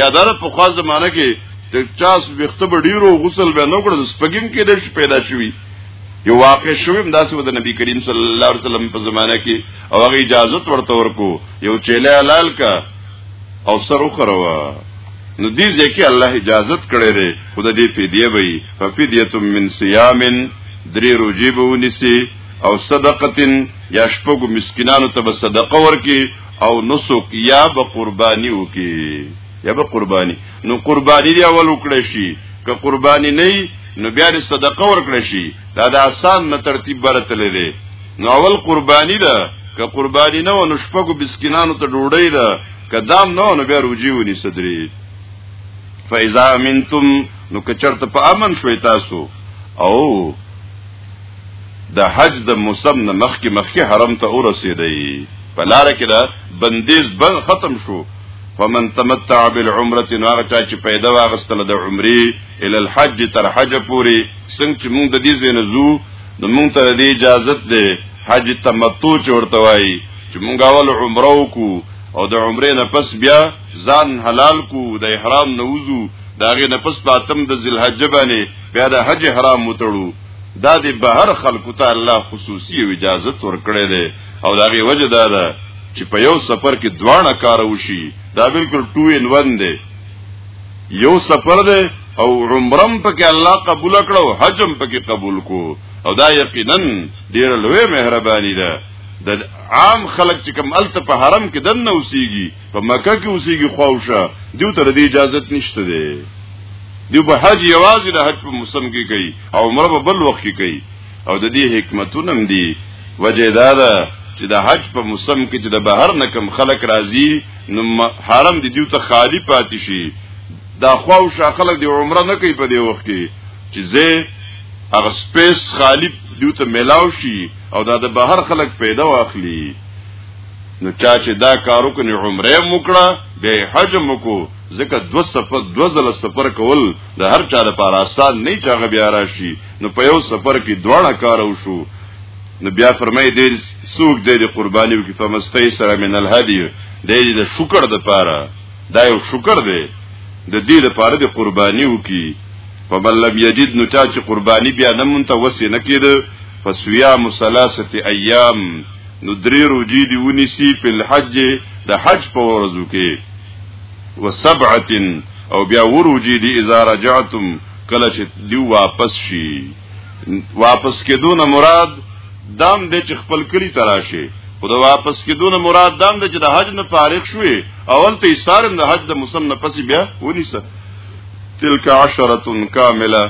یادار په خوا زمانه کې د چاس وخت به ډیرو غسل به نو کړو سپګین کې د پیدا شوی یو واقع شوم داسې و د نبی کریم صلی الله علیه وسلم په زمانه کې او هغه اجازه ورته ورکو یو چیلې حلال کا او سر وکړوا نو دې ځکه الله اجازه کړې ده خدای دې فدیه وي ففدیه من صيام درې روجي به ونیسي او صدقه یا شپږ مسکینانو ته صدقه ورکي او نسک یا به قربانی وکي یا به قربانی نو قربانی دی اول وکړي شي که قربانی نه نو بیا د صدقه ورکړي شي دا د آسان نه ترتیب برتل دی نو اول قربانی ده که قربانی نه و نو شپږو بسکینانو ته ډوډۍ ده که دام نه نو بیا روجی ونی صدرې فاذا منتم نو که چرته په امن شوي تاسو او د حج د موسم نه مخکې مخکې حرم ته ورسېدی په لار کې دا بندیز بل ختم شو فمن تمتع بالعمره نو هغه چا چې پیدا واغستله د عمرې ال الحج تر حج پوري څنګه چې موږ د دې زینه زو نو موږ ته د اجازه ده حج تمتع چورته وای چې موږ اول عمره وکړو او د عمرې نه پس بیا ځان حلال کو د احرام نه وځو داغه نه پس پاتم د ذل حج باندې بیا د حج حرام متړو دا د بهر خلکو ته الله خصوصي اجازه ورکړي دي او دا غي وجه دا ده چې په یو سفر کې دواړه کار وشي دا بالکل 2 ان 1 دی یو سفر دی او عمرم پکې الله قبول کړو حجم پکې قبول کو او دا یقینا ډیر لوی مهرباني ده د عام خلک چې کوم الته په حرم کې دنه اوسيږي په مکه کې اوسېږي خواوشه دیو تر دې اجازه نشته دی دیو به حج یوازې د حج په موسم کې کوي او عمره په بل وخت کې کوي او د دې حکمتونه هم دي وجه دا ده چې د حج په موسم کې چې د بهر نه کم خلک راځي نو حرم دې دیو ته خالی پاتې شي دا خواوشه خلک د عمره نه کوي په دې وخت کې چې زه هغه سپیس خالی دیو ته ملاو شي او دا د بهر خلک پیدا واخلي نو چا چې دا کارو کني عمره مکړه به حج مکو ځکه دو سفر دو ځل سفر کول د هر چا لپاره آسان نه چاغه بیا راشي نو په یو سفر کې دواړه کار وشو نو بیا فرمای دې سوق دې د قرباني کې فمستي سره من الهدي دې د شکر د پاره دا یو شکر دی د دې لپاره د قرباني وکي فمن لم یجد نو چا چې قرباني بیا نه مونته وسې نه کېده فسویا مصلاسه ایام نو درې روجي دی ونیسی په الحج د حج په ورځو کې وسبعه او بیا وروجي دی اذا رجعتم کله چې دی واپس شي واپس کېدون مراد دام د چ خپل کلی تراشه خو د واپس کېدون مراد دام د چې د حج نه فارغ شوي اول ته سارم د حج د موسم نه پسی بیا ونیسه تلک عشره کامله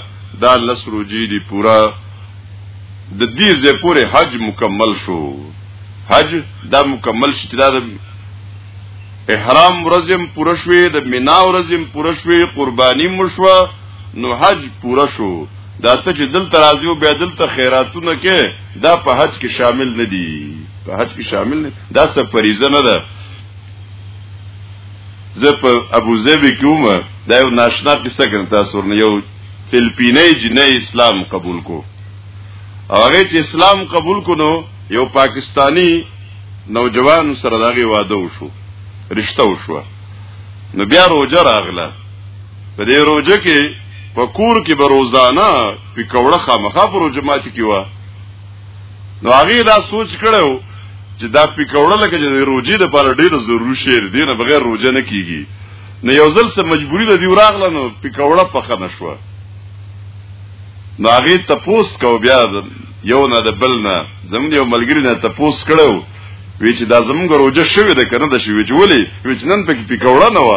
دا لس روجي دی پورا د دې ځې پورې حج مکمل شو حج دا مکمل شي چې دا د احرام ورځم پوره شوې د مینا ورځم پوره شوې قرباني مشوه نو حج پوره شو دا ته چې دل ترازی او بیا دل ته خیراتونه کې دا په حج کې شامل نه دي په حج کې شامل نه دا څه فریضه نه ده زه په ابو ظبي کې ومه دا یو ناشنا قصه کړم تاسو نه یو فلپینی جنې اسلام قبول کو او هغه چې اسلام قبول کونو یو پاکستانی نوجوان سره دغه واده وشو رشتہ وشو نو بیا روزه راغله په دې روزه کې په کور کې به روزانه پکوړه خامخا پر روزه ماتي کیوا نو هغه دا سوچ کړو چې دا پکوړه لکه چې روزي د پر ډیر ضروري شی دی نه بغیر روزه نه کیږي نو یو ځل سره مجبوری د دی وراغله نو پکوړه پخه نشوه نو هغه ته پوسټ کو بیا یو نه د بل نه زموږ یو ملګری نه ته پوسټ کړو وی چې دا زموږ روزه شوې ده کنه د شوې جوړې وی چې نن پکې پکوړه نه و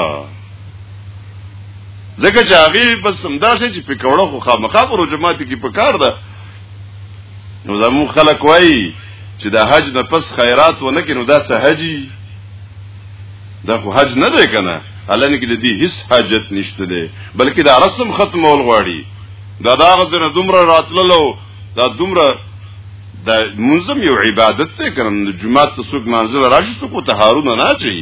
ځکه چې هغه بس همدا شي چې پکوړه خو خامخا په روزه ماته کې پکار ده نو زموږ خلک وایي چې د حج نه پس خیرات ونه کینو دا سهجی دا خو حج نه دی کنه الان کې د دې هیڅ حاجت نشته دی بلکې دا رسم ختمول غواړي دا دا غزر دومره راتللو دا دومره دا منظم یو عبادت دی کنه د جمعه ته څوک منزل راشي څوک ته هارونه نه چي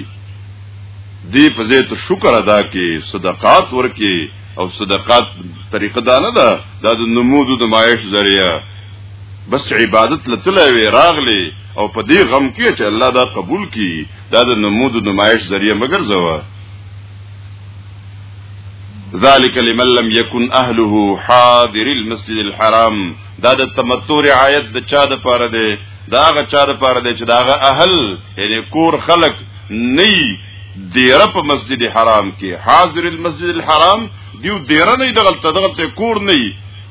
دی په دې ته شکر ادا کې صدقات ورکې او صدقات طریقه دا نه ده دا د نمود د معاش ذریعہ بس عبادت لتلوي راغلي او په دې غم کې چې الله دا قبول کړي دا د نمود نمایش ذریعہ مگر زوا ذالک لمن لم یکن اهله حاضر المسجد الحرام دا د تمتع رعایت د چا د پاره دی دا غ چا د پاره دی چې دا غ اهل یعنی کور خلق نه دیره په مسجد حرام کې حاضر المسجد الحرام دیو دیره نه دغلت دغلت کور نه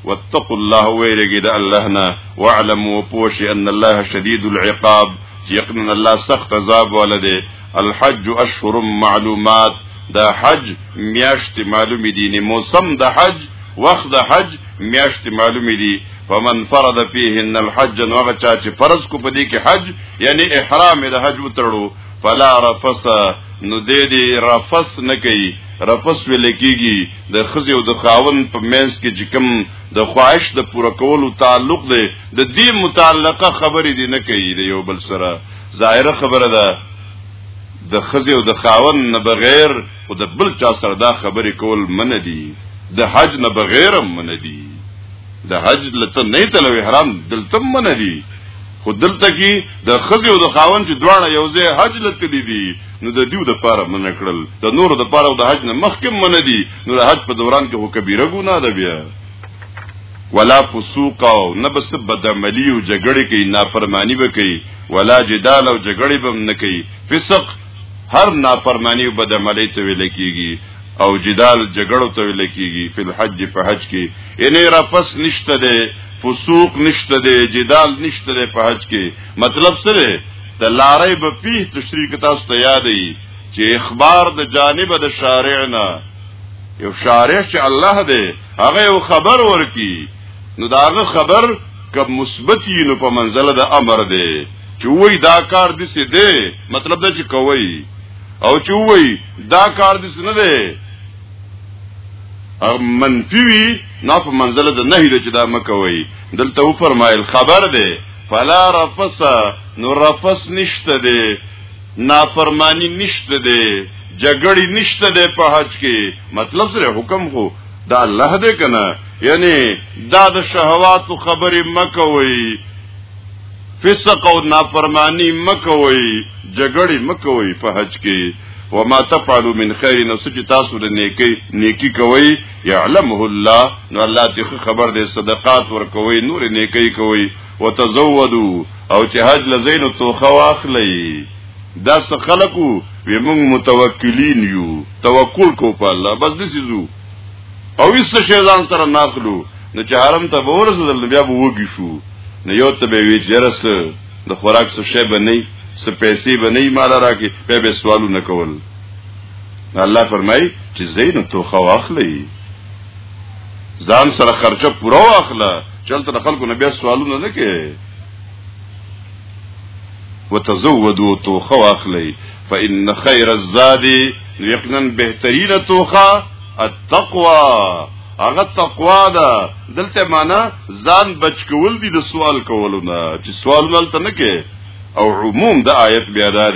واتقوا الله ويرګي د الله نه واعلموا پوش ان الله شديد العقاب يقنا الله سخت عذاب ولده الحج اشهر معلومات دا حج میاشت معلوم دي نه موسم د حج وخت د حج میاشت معلوم دي فمن فرض فيهن الحج نو هغه چا چې فرض کو پدې کې حج یعنی احرام د حج وتړو فلا رفس نو دې دې رفس نه کوي رفس ویل کیږي د خزي او د خاون په منځ کې چې کوم د خواهش د پوره کولو تعلق دی د دې متعلقه خبرې دي نه کوي د یو بل سره ظاهره خبره ده د خزي او د خاون نه بغیر او د بل چا سره دا خبرې کول من دي د حج نه بغیر من دي د حج لته نه تلوي حرام دلته من دي خو دلته کې د خزي او د خاون چې دواړه یو ځای حج لتلی دي نو د دیو د پاره من کړل د نور د پاره او د حج نه مخکې من دي نو د حج په دوران کې هو کبیره ګناه ده بیا ولا فسوق او نه بس بدعملی او جګړه کوي نافرمانی به کوي ولا جدال او جګړه به نه کوي فسق هر نافرمانی او بدعملی ته ویل کیږي او جدال جګړو ته ویل کیږي په حج په حج کې انې را پس نشته ده فسوق نشته دی جدال نشته دی په حج کې مطلب څه دی د لارې به پیه تشریح تاسو ته یاد ای چې اخبار د جانب د شارع نه یو شارع چې الله دی هغه یو خبر ورکی نو داغه خبر کب مثبتی نو په منزله د امر دی چې وای دا کار دې سي دی مطلب دا چې کوي او چې وای دا کار دې نه دی منفي وي نه په منزله د نهي د چې دا مکوي دلته و فرمایل خبر دی فلا رفس نو رفس نشته دی نافرمانی نشته دی جګړې نشته دی په حج کې مطلب سره حکم خو دا الله دې کنه یعنی دا د شهوات خبرې مکوي فسق او نافرمانی مکوي جګړې مکوي په حج کې وما تفعلوا من خير نو چې تاسو د نیکی نیکی کوي يعلمه الله نو الله چې خبر دې صدقات ورکوي نور نیکی کوي وتزودوا او چې حج لزین توخه واخلي دا څه خلقو وی موږ متوکلین یو توکل کو په الله بس دې سيزو او هیڅ شی ځان سره ناخلو نو چې حرم ته ورسېدل بیا به وږي شو نو یو ته به وی جرس د خوراک څه شی به نه څه پیسې به نه مال راکې به به سوالو نه کول الله فرمای چې زین توخه واخلې ځان سره خرچه پوره واخله چلته خلکو نه بیا سوالونه نه کې وتزودوا توخه واخلې فإن خير الزاد یقینا بهترین توخه التقوا هغه تقوا ده دلته معنا ځان بچ کول دي د سوال کولو نه چې سوال ملته نه کې او عموم د آیت بیا ده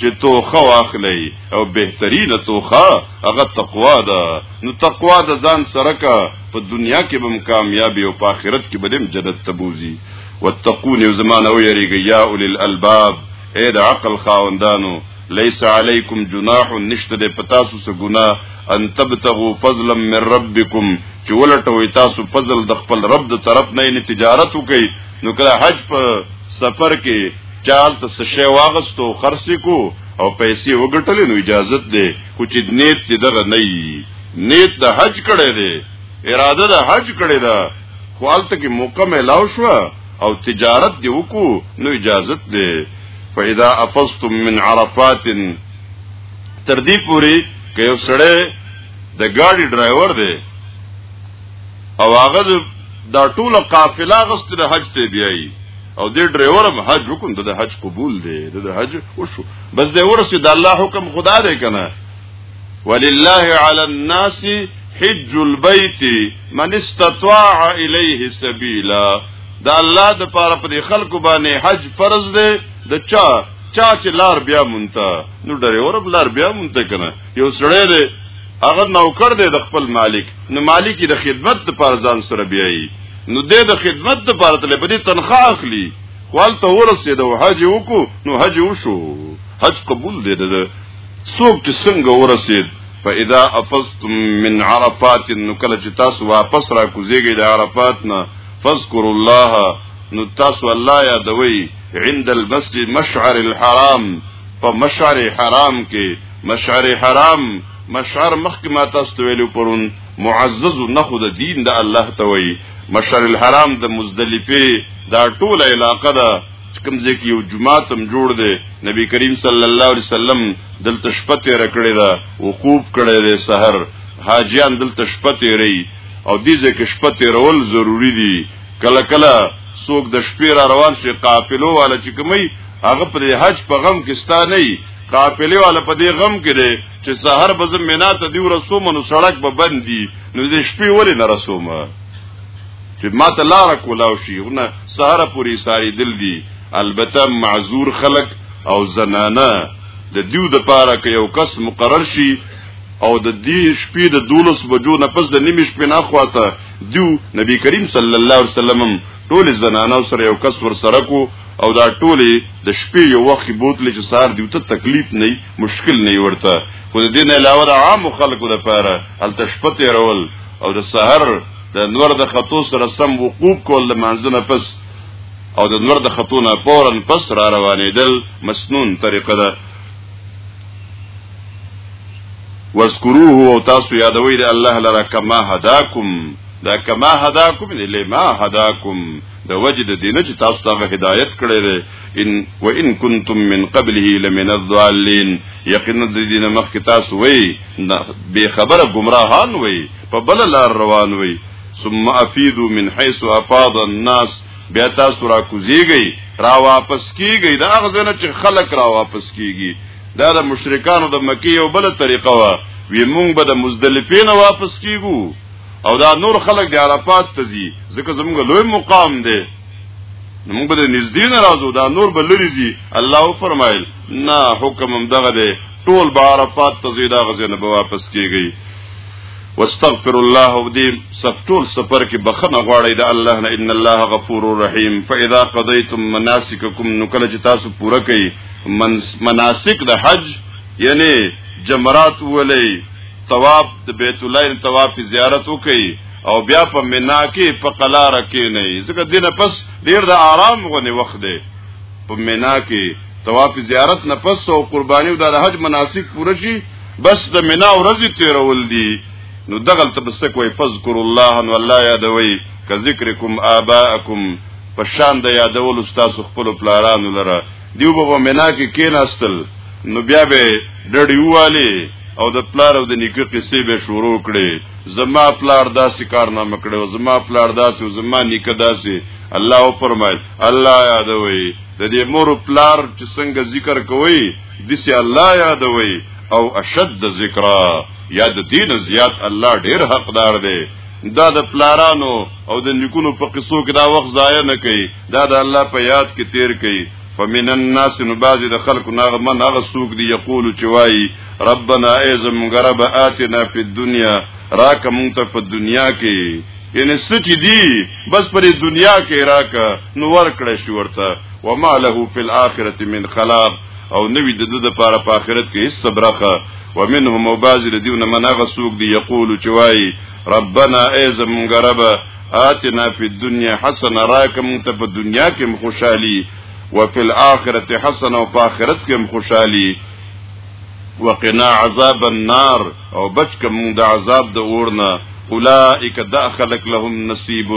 چې توخه واخلې او بهترینه توخه هغه تقوا ده نو تقوا د ځان سره کا په دنیا کې به کامیابی او په آخرت کې به دم جنت ته بوزي واتقون یو زمانه او یریږي یا اول الالباب اې د عقل خاوندانو ليس عليكم جناح نشته د پتا سو سه ګنا ان تبتغوا فضلا من ربكم چې ولټوي تاسو فضل د خپل رب د طرف نه نه تجارت وکي نو کله حج په سفر کې چال ته سشه واغستو خرڅ کو او پیسې وګټلې نو اجازه ده خو چې نیت دې دغه نه وي نیت د حج کړي دي اراده د حج کړي ده خو الته کې موقع ملاو شو او تجارت دی وکړو نو اجازه ده فاذا افضتم من عرفات تر دې پوري که یو سړی د ګاډي ډرایور دی او هغه دا ټوله قافله غست د حج ته بیایي او دې ډرایور هم حج وکړ د حج قبول دی د حج وشو بس د ورسې د الله حکم خدا دی کنه ولله علی الناس حج البيت من استطاع الیه سبیلا دا الله د پاره په خلکو باندې حج فرض دی د چا چا چې لار بیا مونته نو ډرایور لار بیا مونته کنه یو سړی دی هغه نوکر دی د خپل مالک نو مالک د خدمت لپاره ځان سره بیایي نو د د خدمت لپاره تل په دې تنخواه اخلي خپلته ورسېد او حج وکړو نو حج وشو حج قبول دی د څوک چې څنګه ورسېد فاذا افضتم من عرفات نو کله چې تاسو واپس را کوزیږئ د عرفات نه فذكروا الله نو تاسو الله یادوي عند المسجد مشعر الحرام په مشعر حرام کې مشعر حرام مشعر مخک ما تاسو ویلو پرون معزز نه خود دین د الله ته وی مشعر الحرام د مزدلفه دا ټوله علاقه ده کوم ځای کې یو جمعات هم جوړ دی نبی کریم صلی الله علیه وسلم دلته شپه تیر کړی دا وقوف کړی دی سحر حاجیان دلته شپه تیری او دې ځای کې شپه تیرول ضروری دي کله کله څوک د شپې را روان شي قافلو والا چې کومي هغه پر حج په غم کې ستانه قافلې والا په دې غم کې دی چې سحر به زم مینا ته دی ورسوم نو سړک به بند دي نو دې شپې ولې نه رسوم چې ما ته لار کولاو شي غنه سحر پوری ساری دل دي البته معذور خلق او زنانه د دیو د پاره کې یو کس مقرر شي او د دې شپې د دولس بجو نه پس د نیمې شپې نه خواته دیو نبی کریم صلی الله علیه وسلم ټول زنانه سره یو کس ور سره کو او دا ټوله د شپې یو وخت کې بوتلې چې سار دیو ته تکلیف نه مشکل نه ورته خو د دین علاوه د عام خلکو لپاره ال تشپت رول او د سحر د نور د خطو سره سم وقوف کول د منځنه پس او د نور د خطو نه فورا پس را روانېدل مسنون طریقه ده واذکروه او تاسو یادوي د الله لره کما هداکم دا کما هداکم لما هداکم د وجه د دینه چې تاسو ته هدایت کړی دی ان و ان کنتم من قبله لمن الضالين یقینا د دینه مخ کې تاسو وای به خبره گمراهان وای په بل لار روان وای ثم افیدوا من حيث افاض الناس بیا تاسو را کوزیږئ را واپس کیږئ دا غزنه چې خلک را واپس کیږي دا د مشرکانو د مکی یو بل طریقه وا وی مونږ به د مزدلفین واپس کیږو او دا نور خلک د عرفات ته ځي ځکه زموږ لوی مقام دی موږ به نږدې نه راځو دا نور به لري ځي الله فرمایل نه حکم هم دغه دی ټول به عرفات ته ځي دا غزه نه به واپس کیږي واستغفر الله ودي سفتول سفر کې بخنه غواړي د الله نه ان الله غفور رحیم فاذا قضيتم مناسککم نو کله چې تاسو پوره کړئ مناسک د حج یعنی جمرات ولې طواف د بیت الله ان طواف زیارت وکي او بیا په منا کې په قلار کې نه ځکه دینه پس ډیر د آرام غونې وخت دی په منا کې طواف زیارت نه پس او قرباني او د حج مناسک پوره شي بس د منا ورځې تیرول دي نو دغل ته بس کوي فذكر الله ان الله یادوي ک ذکرکم آباءکم پشان د یادول استاد خپل پلارانو لره دیو په مینا کې کېناستل نو بیا به ډډی والی او د پلار او د نیکه قصې به شروع کړي زما پلار داسې کارنامه کړي او زما پلار داسې او زما نیکه داسې الله فرمایل الله یادوي د دې مور پلار چې څنګه ذکر کوي دسه الله یادوي او اشد ذکر یاد دین زیات الله ډیر حقدار دی دا د پلارانو او د نیکونو په قصو کې دا وخت ضایع نه کوي دا د الله په یاد کې تیر کړي فمن الناس نبازي د خلق ناغه من هغه سوق دی یقول چې وای ربنا ایزم غرب اتنا فی الدنیا راک مونږ ته په دنیا کې یعنی سچې دی بس پر دنیا کې راک نو ور کړی شو ورته وما له فی الاخرته من خلاق او نوی د د لپاره په آخرت کې هیڅ برخه ومنهم وبازل دیونه منغه سوق دی یقول چوي ربنا ای زمونږ رب آتنا فی الدنیا حسنه راکه مونږ ته په دنیا کې خوشحالي وفي الاخره حسنه او په آخرت کې خوشحالي وقنا عذاب النار او بچ کوم د عذاب د اورنا اولائک داخلك لهم نصيب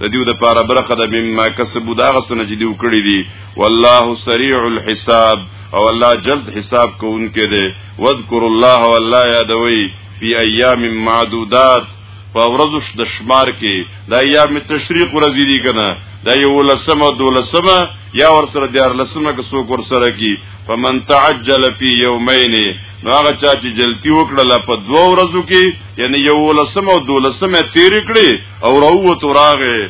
د دیو د پاره برخه د مما کسبو دا غسنه چې دیو کړی دي والله سریع الحساب او الله جلد حساب کوونکې دی واذکر الله والله یادوي فی ایام معدودات په ورځو د شمار کې د ایام تشریق ورځې دي کنه دا یو لسمه دولسمه یا ور سره دیار لسمه که څوک ور سره کی فمن تعجل فی یومین نو هغه چا چې جلتی وکړه په دوه ورځو کې یعنی یو لسمه او دولسمه تیر کړي او راووت راغې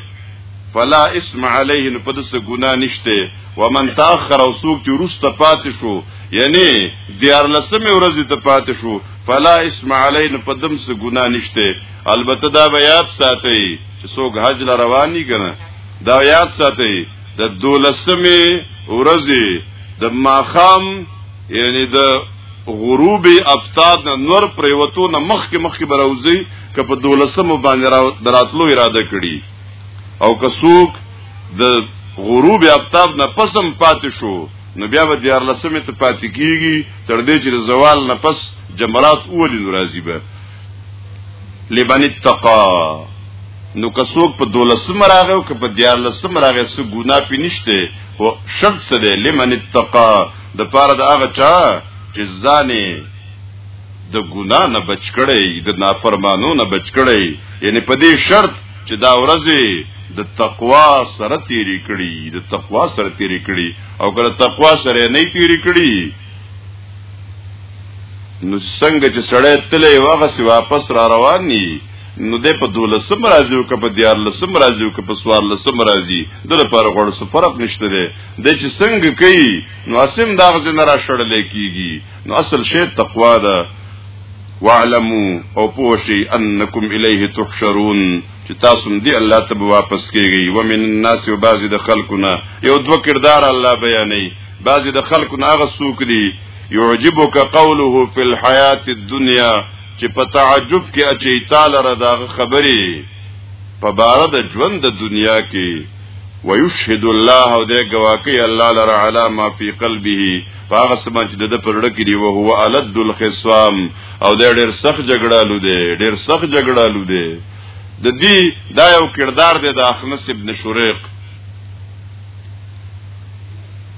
فلا اسم علیه نو په دسه ګنا نشته ومن تاخر او سوق چې روسته پاتې شو یعنی دیار لسمه ورځې ته پاتې شو فلا اسم علی نو پدم څه ګنا نشته البته دا به یاد ساتي چې څوک حج ل رواني کنه دا یاد ساتي د دولسمه ورځې د ماخام یعنی د غروب افتاد نه نور پریوتو نه مخ کې مخ کې براوزي ک په دولسمه باندې دراتلو اراده کړي او که څوک د غروب افتاد نه پسم پاتې شو نو بیا به دیار لسمه ته پاتې کیږي تر دې چې زوال نه پس جمرات اولی ناراضي به لبن التقا نو کسوک په دولسم راغه او که په دیارلسم راغه سو ګنا پی نشته او شرط سره لمن التقا د پاره د هغه چا چې ځانې د ګنا نه بچ کړي د نافرمانو نه بچ کړي یعنی په دې شرط چې دا ورځې د تقوا سره تیری کړي د تقوا سره تیری کړي او کله تقوا سره نه تیری کړي نو څنګه چې سړی تلې واغس واپس را روان ني نو د په دولسم راځي او که په دیار لسم راځي او که په سوار لسم راځي د لپاره غوړ څه فرق نشته دی د چې څنګه کوي نو اسیم دا غزنه را شړلې کیږي نو اصل شی تقوا ده واعلموا او پوشي انکم الیه تحشرون چې تاسو دې الله ته واپس کیږئ ومن الناس وبعض د خلقنا یو دو کردار الله بیانې بعض د خلقنا هغه سوق دي يعجبك قوله في الحياه الدنيا چې په تعجب کې اچي تعالی را دا خبري په بار د ژوند د دنیا کې ويشهد الله او د گواکي الله لرا علی ما فی قلبه هغه سمج د د پرړه کې دی او هو الد الخصام او د ډېر سخت جګړه لو دی ډېر سخت جګړه لو دی د دې دا یو کردار دی د اخنس ابن شریق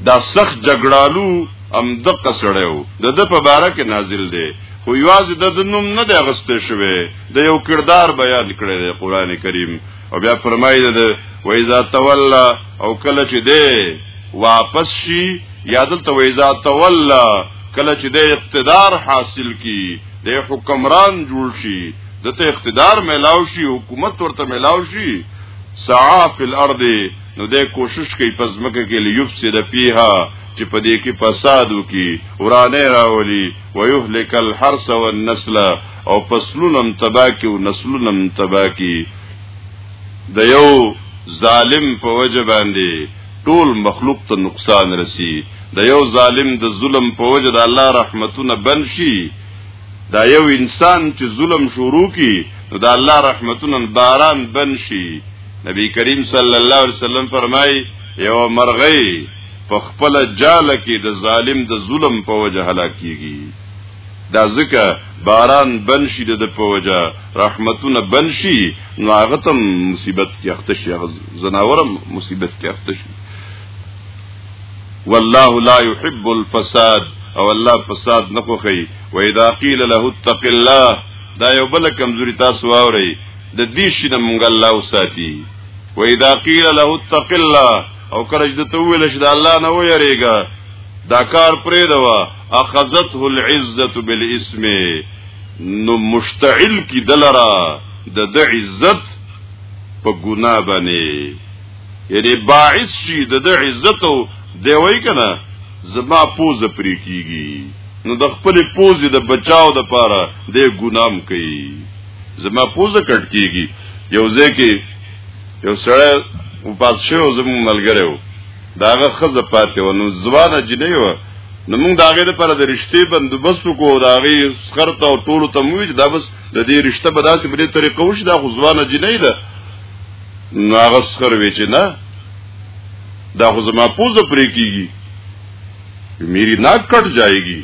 دا سخت جګړه لو ام دقه سړیو د د په باره کې نازل دی خو یوازې د نوم نه دی غسته شوی د یو کردار بیان کړی دی قران کریم او بیا فرمایي د وایزا تولا او کله چې دی واپس شي یا دلته وایزا تولا کله چې د اقتدار حاصل کی د حکمران جوړ شي دته اقتدار ملاو شي حکومت ورته ملاو شي سعا فی الارض نو د کوشش کوي پزمکه کې لیفسد فیها چې په دې کې فساد وکي ورانه راولي ويهلك الحرث والنسل او فصلونم تباکی او نسلونم تباکی د یو ظالم په وجه باندې ټول مخلوق ته نقصان رسی د یو ظالم د ظلم په وجه د الله رحمتونه بند شي دا یو انسان چې ظلم شروع کی نو د الله رحمتونه باران بند شي نبی کریم صلی الله علیه وسلم فرمای یو مرغی په خپل جاله کې د ظالم د ظلم په وجه هلاکیږي دا ځکه باران بنشي د په وجه رحمتونه بنشي نو هغه تم مصیبت کې اخته شي زناورم مصیبت کې اخته شي والله لا يحب الفساد او الله فساد نه خوخي و اذا قيل له اتق الله دا یو بل کمزوري تاسو اوري د دې شي نه مونږ الله وساتي و اذا قيل له اتق الله او کله چې ته ویل شي د الله نه ویریږي دا کار پرې دوا اخذته العزه بالاسم نو مشتعل کی دلرا د د عزت په ګنا باندې یعنی باعث شي د د عزت او دی وای کنه زما پوز پرې کیږي نو د خپل پوز د بچاو د پاره د ګنام کوي زما پوز کټ کیږي یو ځکه یو سره او پات شو زمون ملګری وو داغه خزه پاتې و نو ځوانه جنې و نو موږ داغه لپاره د رښتې بندوبست وکړو داغه سخرت او ټول ته موږ دا بس د دې رښتې په داسې بلې طریقه وش دا خو ځوانه جنې ده نو هغه سخر وی چې نه دا خو زما پوزه پرې کیږي میری ناک کټ جایږي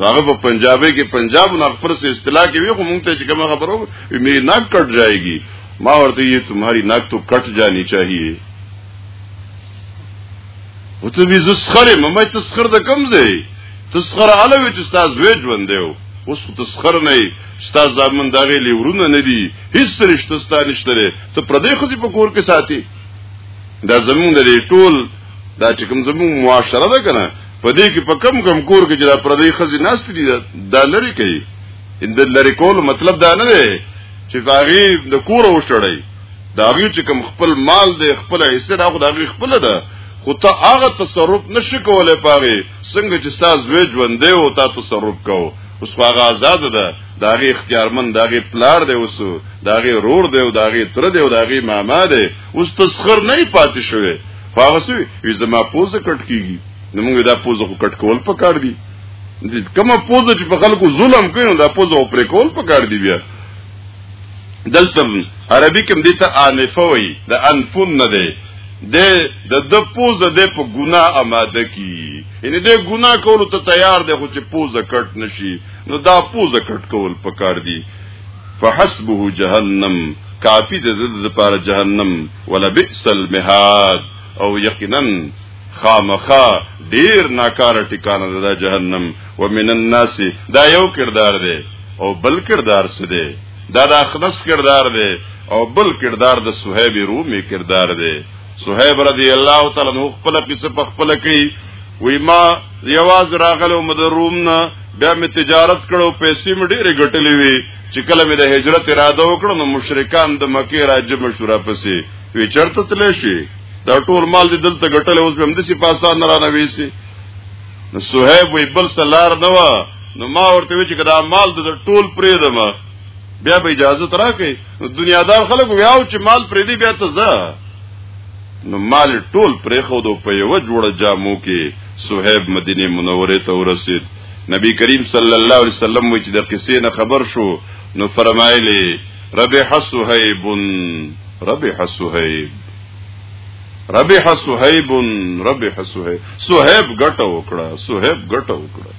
هغه په پنجابي کې پنجاب نه خبر سي اصطلاح کې وي خو مونږ ته چې کوم خبرو مې ناک کټ جايږي ما ورته یې تمہاری ناک تو کټ جانی چاهیے او ته به زسخره مې تسخر د کم دی تسخر علوی چې تاسو وې ژوند دیو اوس تسخر نه استاد زمون دغه لیورونه نه دي هیڅ رشتہ ستاسو نشته ته پردې خو په کور کې ساتي دا زمون د ټول دا چې کوم زمون معاشره ده کنه په دې کې په کم کم کور کې چې دا پردي خزي ناشته دي دا لری کوي ان د لری کول مطلب دا نه دی چې باغی د کور وشړی دا غي چې کم خپل مال دی خپل حصہ دا خو دا غي خپل ده خو ته هغه تصرف نشي کولای پاره څنګه چې تاسو ژوند ژوندې او تاسو تصرف کوو اوس هغه آزاد ده داغه اختیارمن داغه پلار دی اوس داغه رور دی او داغه تر دی او داغه ماما دی اوس تسخر نه پاتې شوی هغه څه وی زما پوزه کټ کیږي نو موږ دا پوزه خو کټ کول پکار دي کومه پوزه چې په خلکو ظلم کوي نو دا پوزه پرې کول پکار دي بیا دلته عربي کوم دي ته انفه وي د انفون نه دی د د د پوزه د په ګنا آماده کی یعنی د ګنا کولو ته تیار دی خو چې پوزه کټ نشي نو دا پوزه کټ کول پکار دي فحسبه جهنم کافی د زد لپاره جهنم ولبئس المهاد او یقینا خامخا ډیر ناکاره ټکانه ده د جهنم ومن الناس دا یو کردار دی او بل کردار څه دی دا د اخنس کردار دی او بل کردار د صہیب رومي کردار دی صہیب رضی الله تعالی عنہ خپل قصه په خپل کوي وی ما یواز راغلو مدروم نه بیا می تجارت کړو پیسې مې ډېرې ګټلې وي چې کله مې د هجرت اراده وکړه نو مشرکان د مکه راجب مشوره پسې وی چرته تلې شي دا ټول مال دې دلته ګټل اوس هم د سي پاسان نه رانه وېسي نو صہیب وی بل سلار نه و نو ما ورته وی چې دا مال د ټول پرې دمه بیا به اجازه ترا کوي نو دنیادار خلک ویاو چې مال پرې دی بیا ته ځه نو مال ټول پرې خو دو په یو جوړه جامو کې صہیب مدینه منوره ته ورسید نبی کریم صلی الله علیه وسلم وی چې د قصې نه خبر شو نو فرمایلی ربح صهیب ربح صهیب ربح صهیب ربح صهیب صهیب ګټه وکړه صهیب ګټه وکړه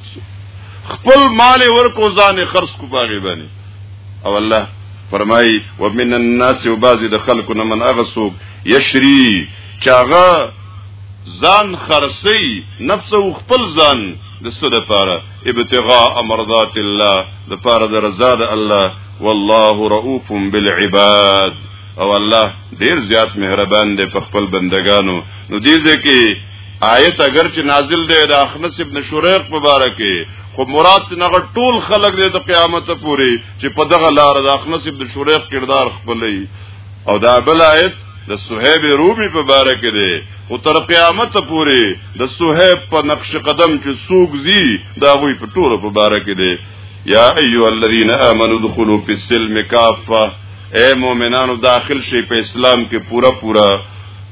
خپل مال ورکو ځان خرڅ کو باغی باندې او الله فرمای ومن الناس وبعض د خلکو نه من اغسو یشری چاغه ځان خرسي نفسه خپل ځان د څه لپاره ابتغاء مرضات الله د پاره د رضا د الله والله رؤوف بالعباد او الله ډیر زیات مهربان دی په خپل بندگانو نو دې ځکه آیت اگر چې نازل دی د اخنس ابن شریق مبارکه خو مراد نغه ټول خلق دې د قیامت پوري چې په دغه لار د اخنس ابن شریق کردار خپلې او دا بل آیت د صہیب رومی په باره کې دی او تر قیامت پورې د صہیب په نقش قدم چې سوق زی دا غوی په ټولو په باره کې دی یا ایو الذین آمنوا دخلوا فی السلم کافه اے مؤمنانو داخل شي په اسلام کې پورا پورا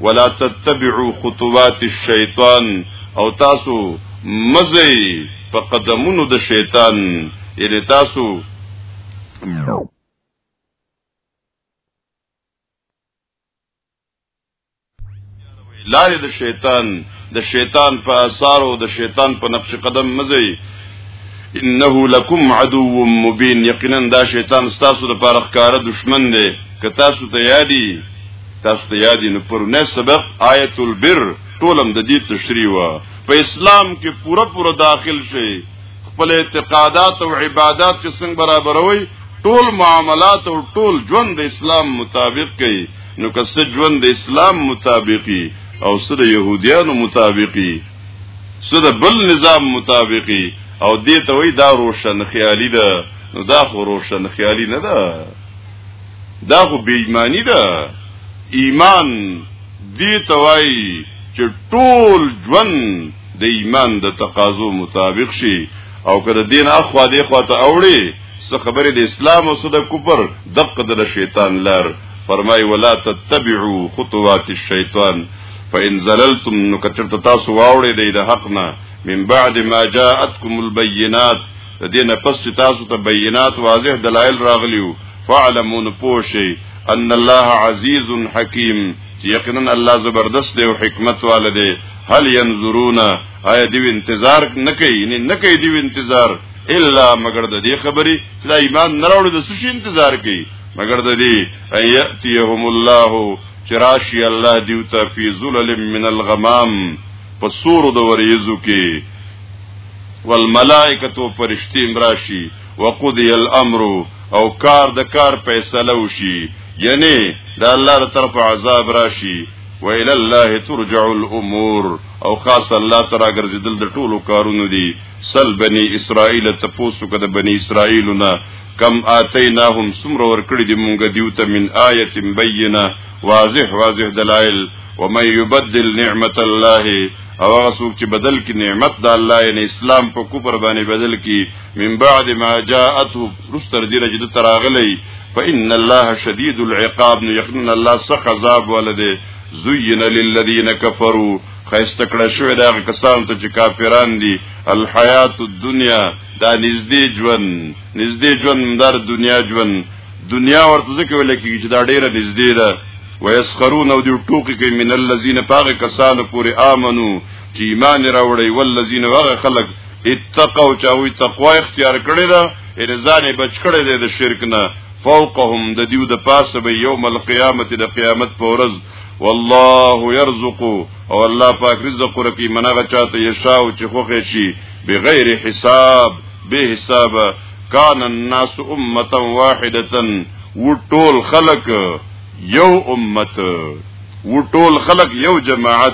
ولا تتبعوا خطوات الشیطان او تاسو مزي په قدمونو د شیطان یعنی تاسو لارې د شیطان د شیطان په آثار او د شیطان په نقش قدم مزي انه لکم عدو مبین یقینا دا شیطان ستاسو د پاره ښکار دشمن دی که تاسو ته یادی تاسو ته یادی نو پر نه سبق آیت البر ټولم د دې تشریح وا په اسلام کې پوره پوره داخل شي خپل اعتقادات او عبادت چې څنګه برابروي ټول معاملات او ټول ژوند د اسلام مطابق کوي نو که څه ژوند د اسلام مطابقي او څه د يهوديانو مطابقي څه د بل نظام مطابقي او دې ته وای دا روشن خیالي ده نو دا خو روشن خیالي نه ده دا خو بې ایمانی ده ایمان دې ته وای چې ټول ژوند د ایمان د تقاضو مطابق شي او که د دین اخوا دی خوا ته اوړي څه خبرې د اسلام او څه د کفر دقه د شیطان لار فرمای ولا تتبعوا خطوات الشیطان فان زللتم نو کچرت تاسو واوړې دی د حق نه من بعد ما جاءتكم البينات د دینه پس چې تاسو ته بینات واضح دلایل راغلیو فعلمون پوشي ان الله عزیز حکیم یقینا الله زبردست دی او حکمت والده هل ينظرون آیا دی انتظار نه کوي نه نه کوي دی انتظار الا مگر د دې خبرې چې دا ایمان نه راوړي د څه انتظار کوي مگر د دې اياتيهم الله چراشی الله دیوتا فی ظلل من الغمام پسور د وریزو کې والملائکه فرشتي مراشي وقضي الامر او کار د کار فیصله وشي یعنی د الله تر طرف عذاب راشي وإلى الله ترجع الامور او خاص الله ترا ګرځیدل د ټولو کارونو دي سل بني اسرائيل ته پوسو کده بني اسرائيلنا کم آتیناهم سمر ورکړي دي مونږ دیوته من آیه بینه واضح واضح دلائل ومن يبدل نعمت الله او هغه څوک چې بدل کې نعمت د الله یعنی اسلام په کوپر باندې بدل کې من بعد ما جاءته رستر دي رجد تراغلي فإن الله شديد العقاب يقين الله سخ عذاب ولده زين للذين كفروا خیسته کړه شوې دا کسان ته چې کافران دي الحیات الدنیا دا نږدې ژوند نږدې ژوند در دنیا ژوند دنیا ورته ځکه ویل کېږي چې دا ډیره نږدې ده ويسخرون او دی ټوکی کوي من الذين پاغه کسانو پورې امنو چې ایمان راوړی ولذین هغه خلق اتقوا چې وي تقوا اختیار کړی دا ارزان بچ کړی دی د شرک نه فوقهم د دیو د پاسه به یوم القیامت د قیامت په ورځ والله يرزق او الله پاک رزق ورکی منغه چاته یشا او چې خوخه شي بغیر حساب به حساب کان الناس امه واحده وټول خلق یو امت وټول خلق یو جماعت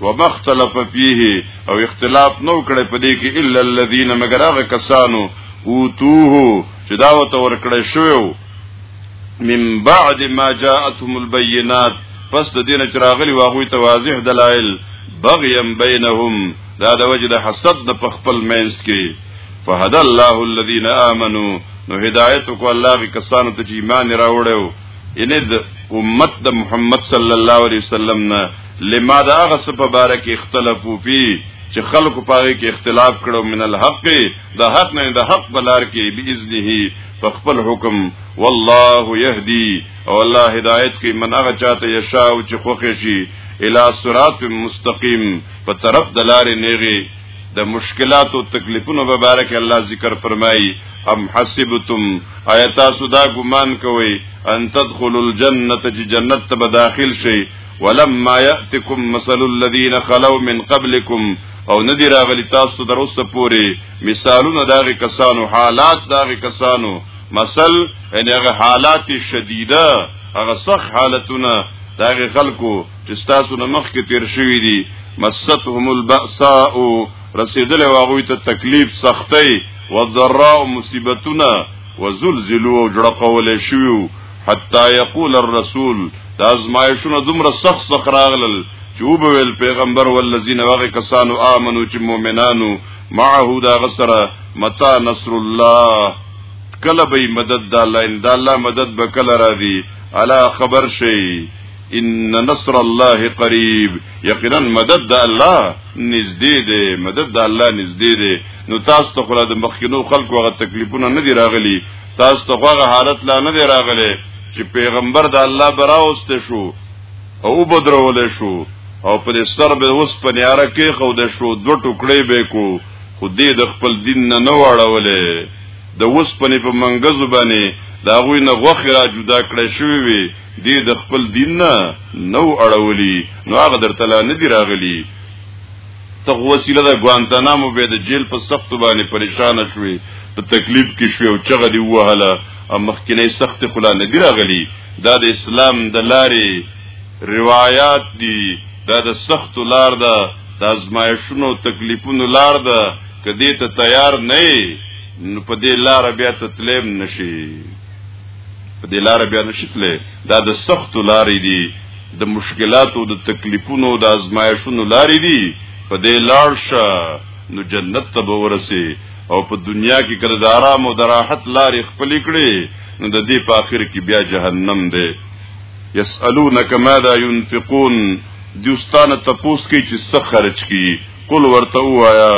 ومختلف فيه او اختلاف نو کړي په دې کې الا الذين مگر هغه کسانو اوتوه چې دا وته ور کړی شو من بعد ما جاءتهم البينات پس د دین چې راغلی واغوي ته واضح دلایل بغیم بینهم دا د وجه د حسد د پخپل مینس کې فهد الله الذين امنوا نو هدایت کو الله کی کسانو ته ایمان راوړو ان د امت د محمد صلی الله علیه وسلم نه لما دا هغه څه په باره کې اختلافو پی چې خلکو پاره کې اختلاف کړو من الحق د حق نه د حق بلار کې باذنه په خپل حکم والله يهدي او الله هدایت کوي من هغه چاته یشاء او چې خوښ شي الی صراط مستقیم په طرف د لارې نیغي د مشکلات او تکلیفونو په اړه کې الله ذکر فرمایي ام حسبتم آیات سودا ګمان کوي ان تدخلوا الجنه چې جنت ته داخل شي ولما ياتكم مثل الذين خلو من قبلكم او ندی راغلی تاسو تر اوسه پوری مثالونه داغه کسانو حالات داغه کسانو مثل ان هغه حالات شدیده هغه سخت حالتونه داغه خلکو چې تاسو نه مخ کې تیر شوی دي مستهم البأساء رسیدل واغوی ته تکلیف سختي وضراء مصیبتونه وزلزلوا جړقول شوی حتا یقول الرسول دا ازمایښونه دومره سخت سخت راغلل چې وبویل پیغمبر والذین واغ کسانو امنو چې مؤمنانو معه دا غسره متا نصر الله کله به مدد د الله ان د الله مدد به کله راځي الا خبر شي ان نصر الله قریب یقینا مدد د الله نږدې دی مدد د الله نږدې دی نو تاسو ته خو د مخکینو خلکو هغه تکلیفونه نه دی راغلي تاسو ته هغه حالت لا نه دی راغلی چې پیغمبر د الله براوسته شو او بدرول شو او پر سر به اوس په نیاره کې خو د شو دو ټوکړې به کو خو دې د خپل دین نه نه واړولې د اوس په په منګز باندې دا غوی نه غوخه را جدا کړې شوې وي دې د خپل دین نه نو اړولې نو هغه درته لا نه دی راغلی ته وسیله ده ګوانتانامو به د جیل په سخت باندې پریشان شوې په تکلیف کې شوې او چغه دی وهله مخکنه سخت خلا نه دی راغلی دا د اسلام د لارې روایات دي دا د سخت لار ده د ازمایښونو تکلیفونو لار ده کدی ته تیار نه نو په دې لار بیا ته تلم نشي په دې لار بیا نشي تلې دا د سخت لارې دي د مشکلاتو د تکلیفونو د ازمایښونو لارې دي په دې لار شه نو جنت ته به ورسې او په دنیا کې کړه د آرام او د راحت لارې خپل کړي نو د دې په آخر کې بیا جهنم دی یسالونک ماذا ينفقون دوستانه تپوس کوي چې څه خرج کی قل ورته وایا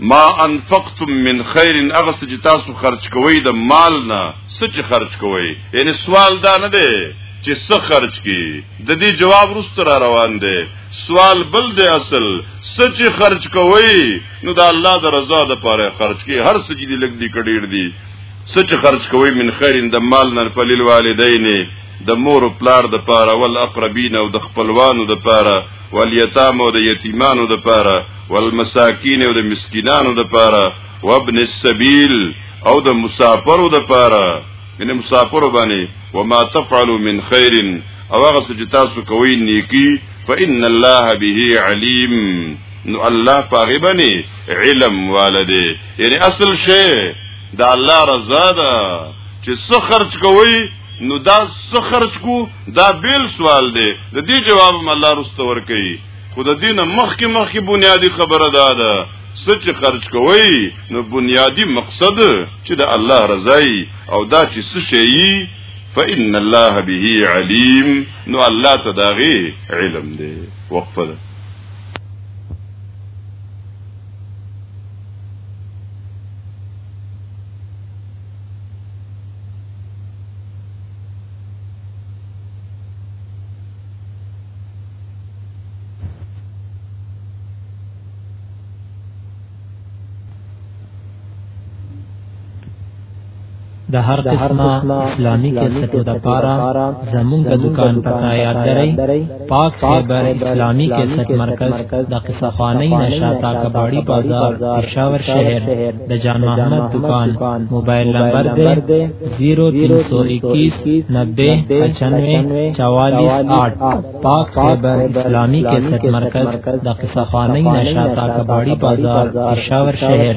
ما انفقتم من خیر اغه چې تاسو خرج کوئ د مال نه څه چې خرج کوئ یعنی سوال دا نه دی چې څه خرج کی د دې جواب رست را روان دی سوال بل دی اصل سچ خرج کوي نو د الله د رضا د پاره خرج کی هر سچ دی لګ دی کډیر دی سچ خرج کوي من خیر د مال نه په لیل والدین د مور او پلار د پاره ول اقربین او د خپلوانو د پاره ول یتام او د یتیمانو د پاره ول مساکین او د مسکینانو د پاره وابن السبیل او د مسافرو د پاره من مسافر باندې وما تفعلوا من خير او هغه څه چې تاسو کوئ نیکی فإن الله به علیم نو الله پاغي باندې علم والده یعنی اصل شی دا الله رضا ده چې څه خرج کوي نو دا څه خرج کو دا بیل سوال دی د دې جواب الله رستور کوي خو د دینه مخکې مخکې بنیادی خبره دا ده سچ خرج کوي نو بنیادی مقصد چې د الله رضای او دا چې څه شي فإن الله به علیم نو الله تداغي علم دی وقفه ده د هر قسمه اسلامي کیسټو د پاره زمونږ د دکان پتا یاد درئ پاک خیبر اسلامي کیسټ مرکز د قصه خانه نشاتا کباړی بازار پېښور شهر د جان محمد دکان موبایل نمبر دی 0321 9095 448 پاک خیبر اسلامی کیسټ مرکز د قصفانی نشاطا کباړی بازار پېښور شهر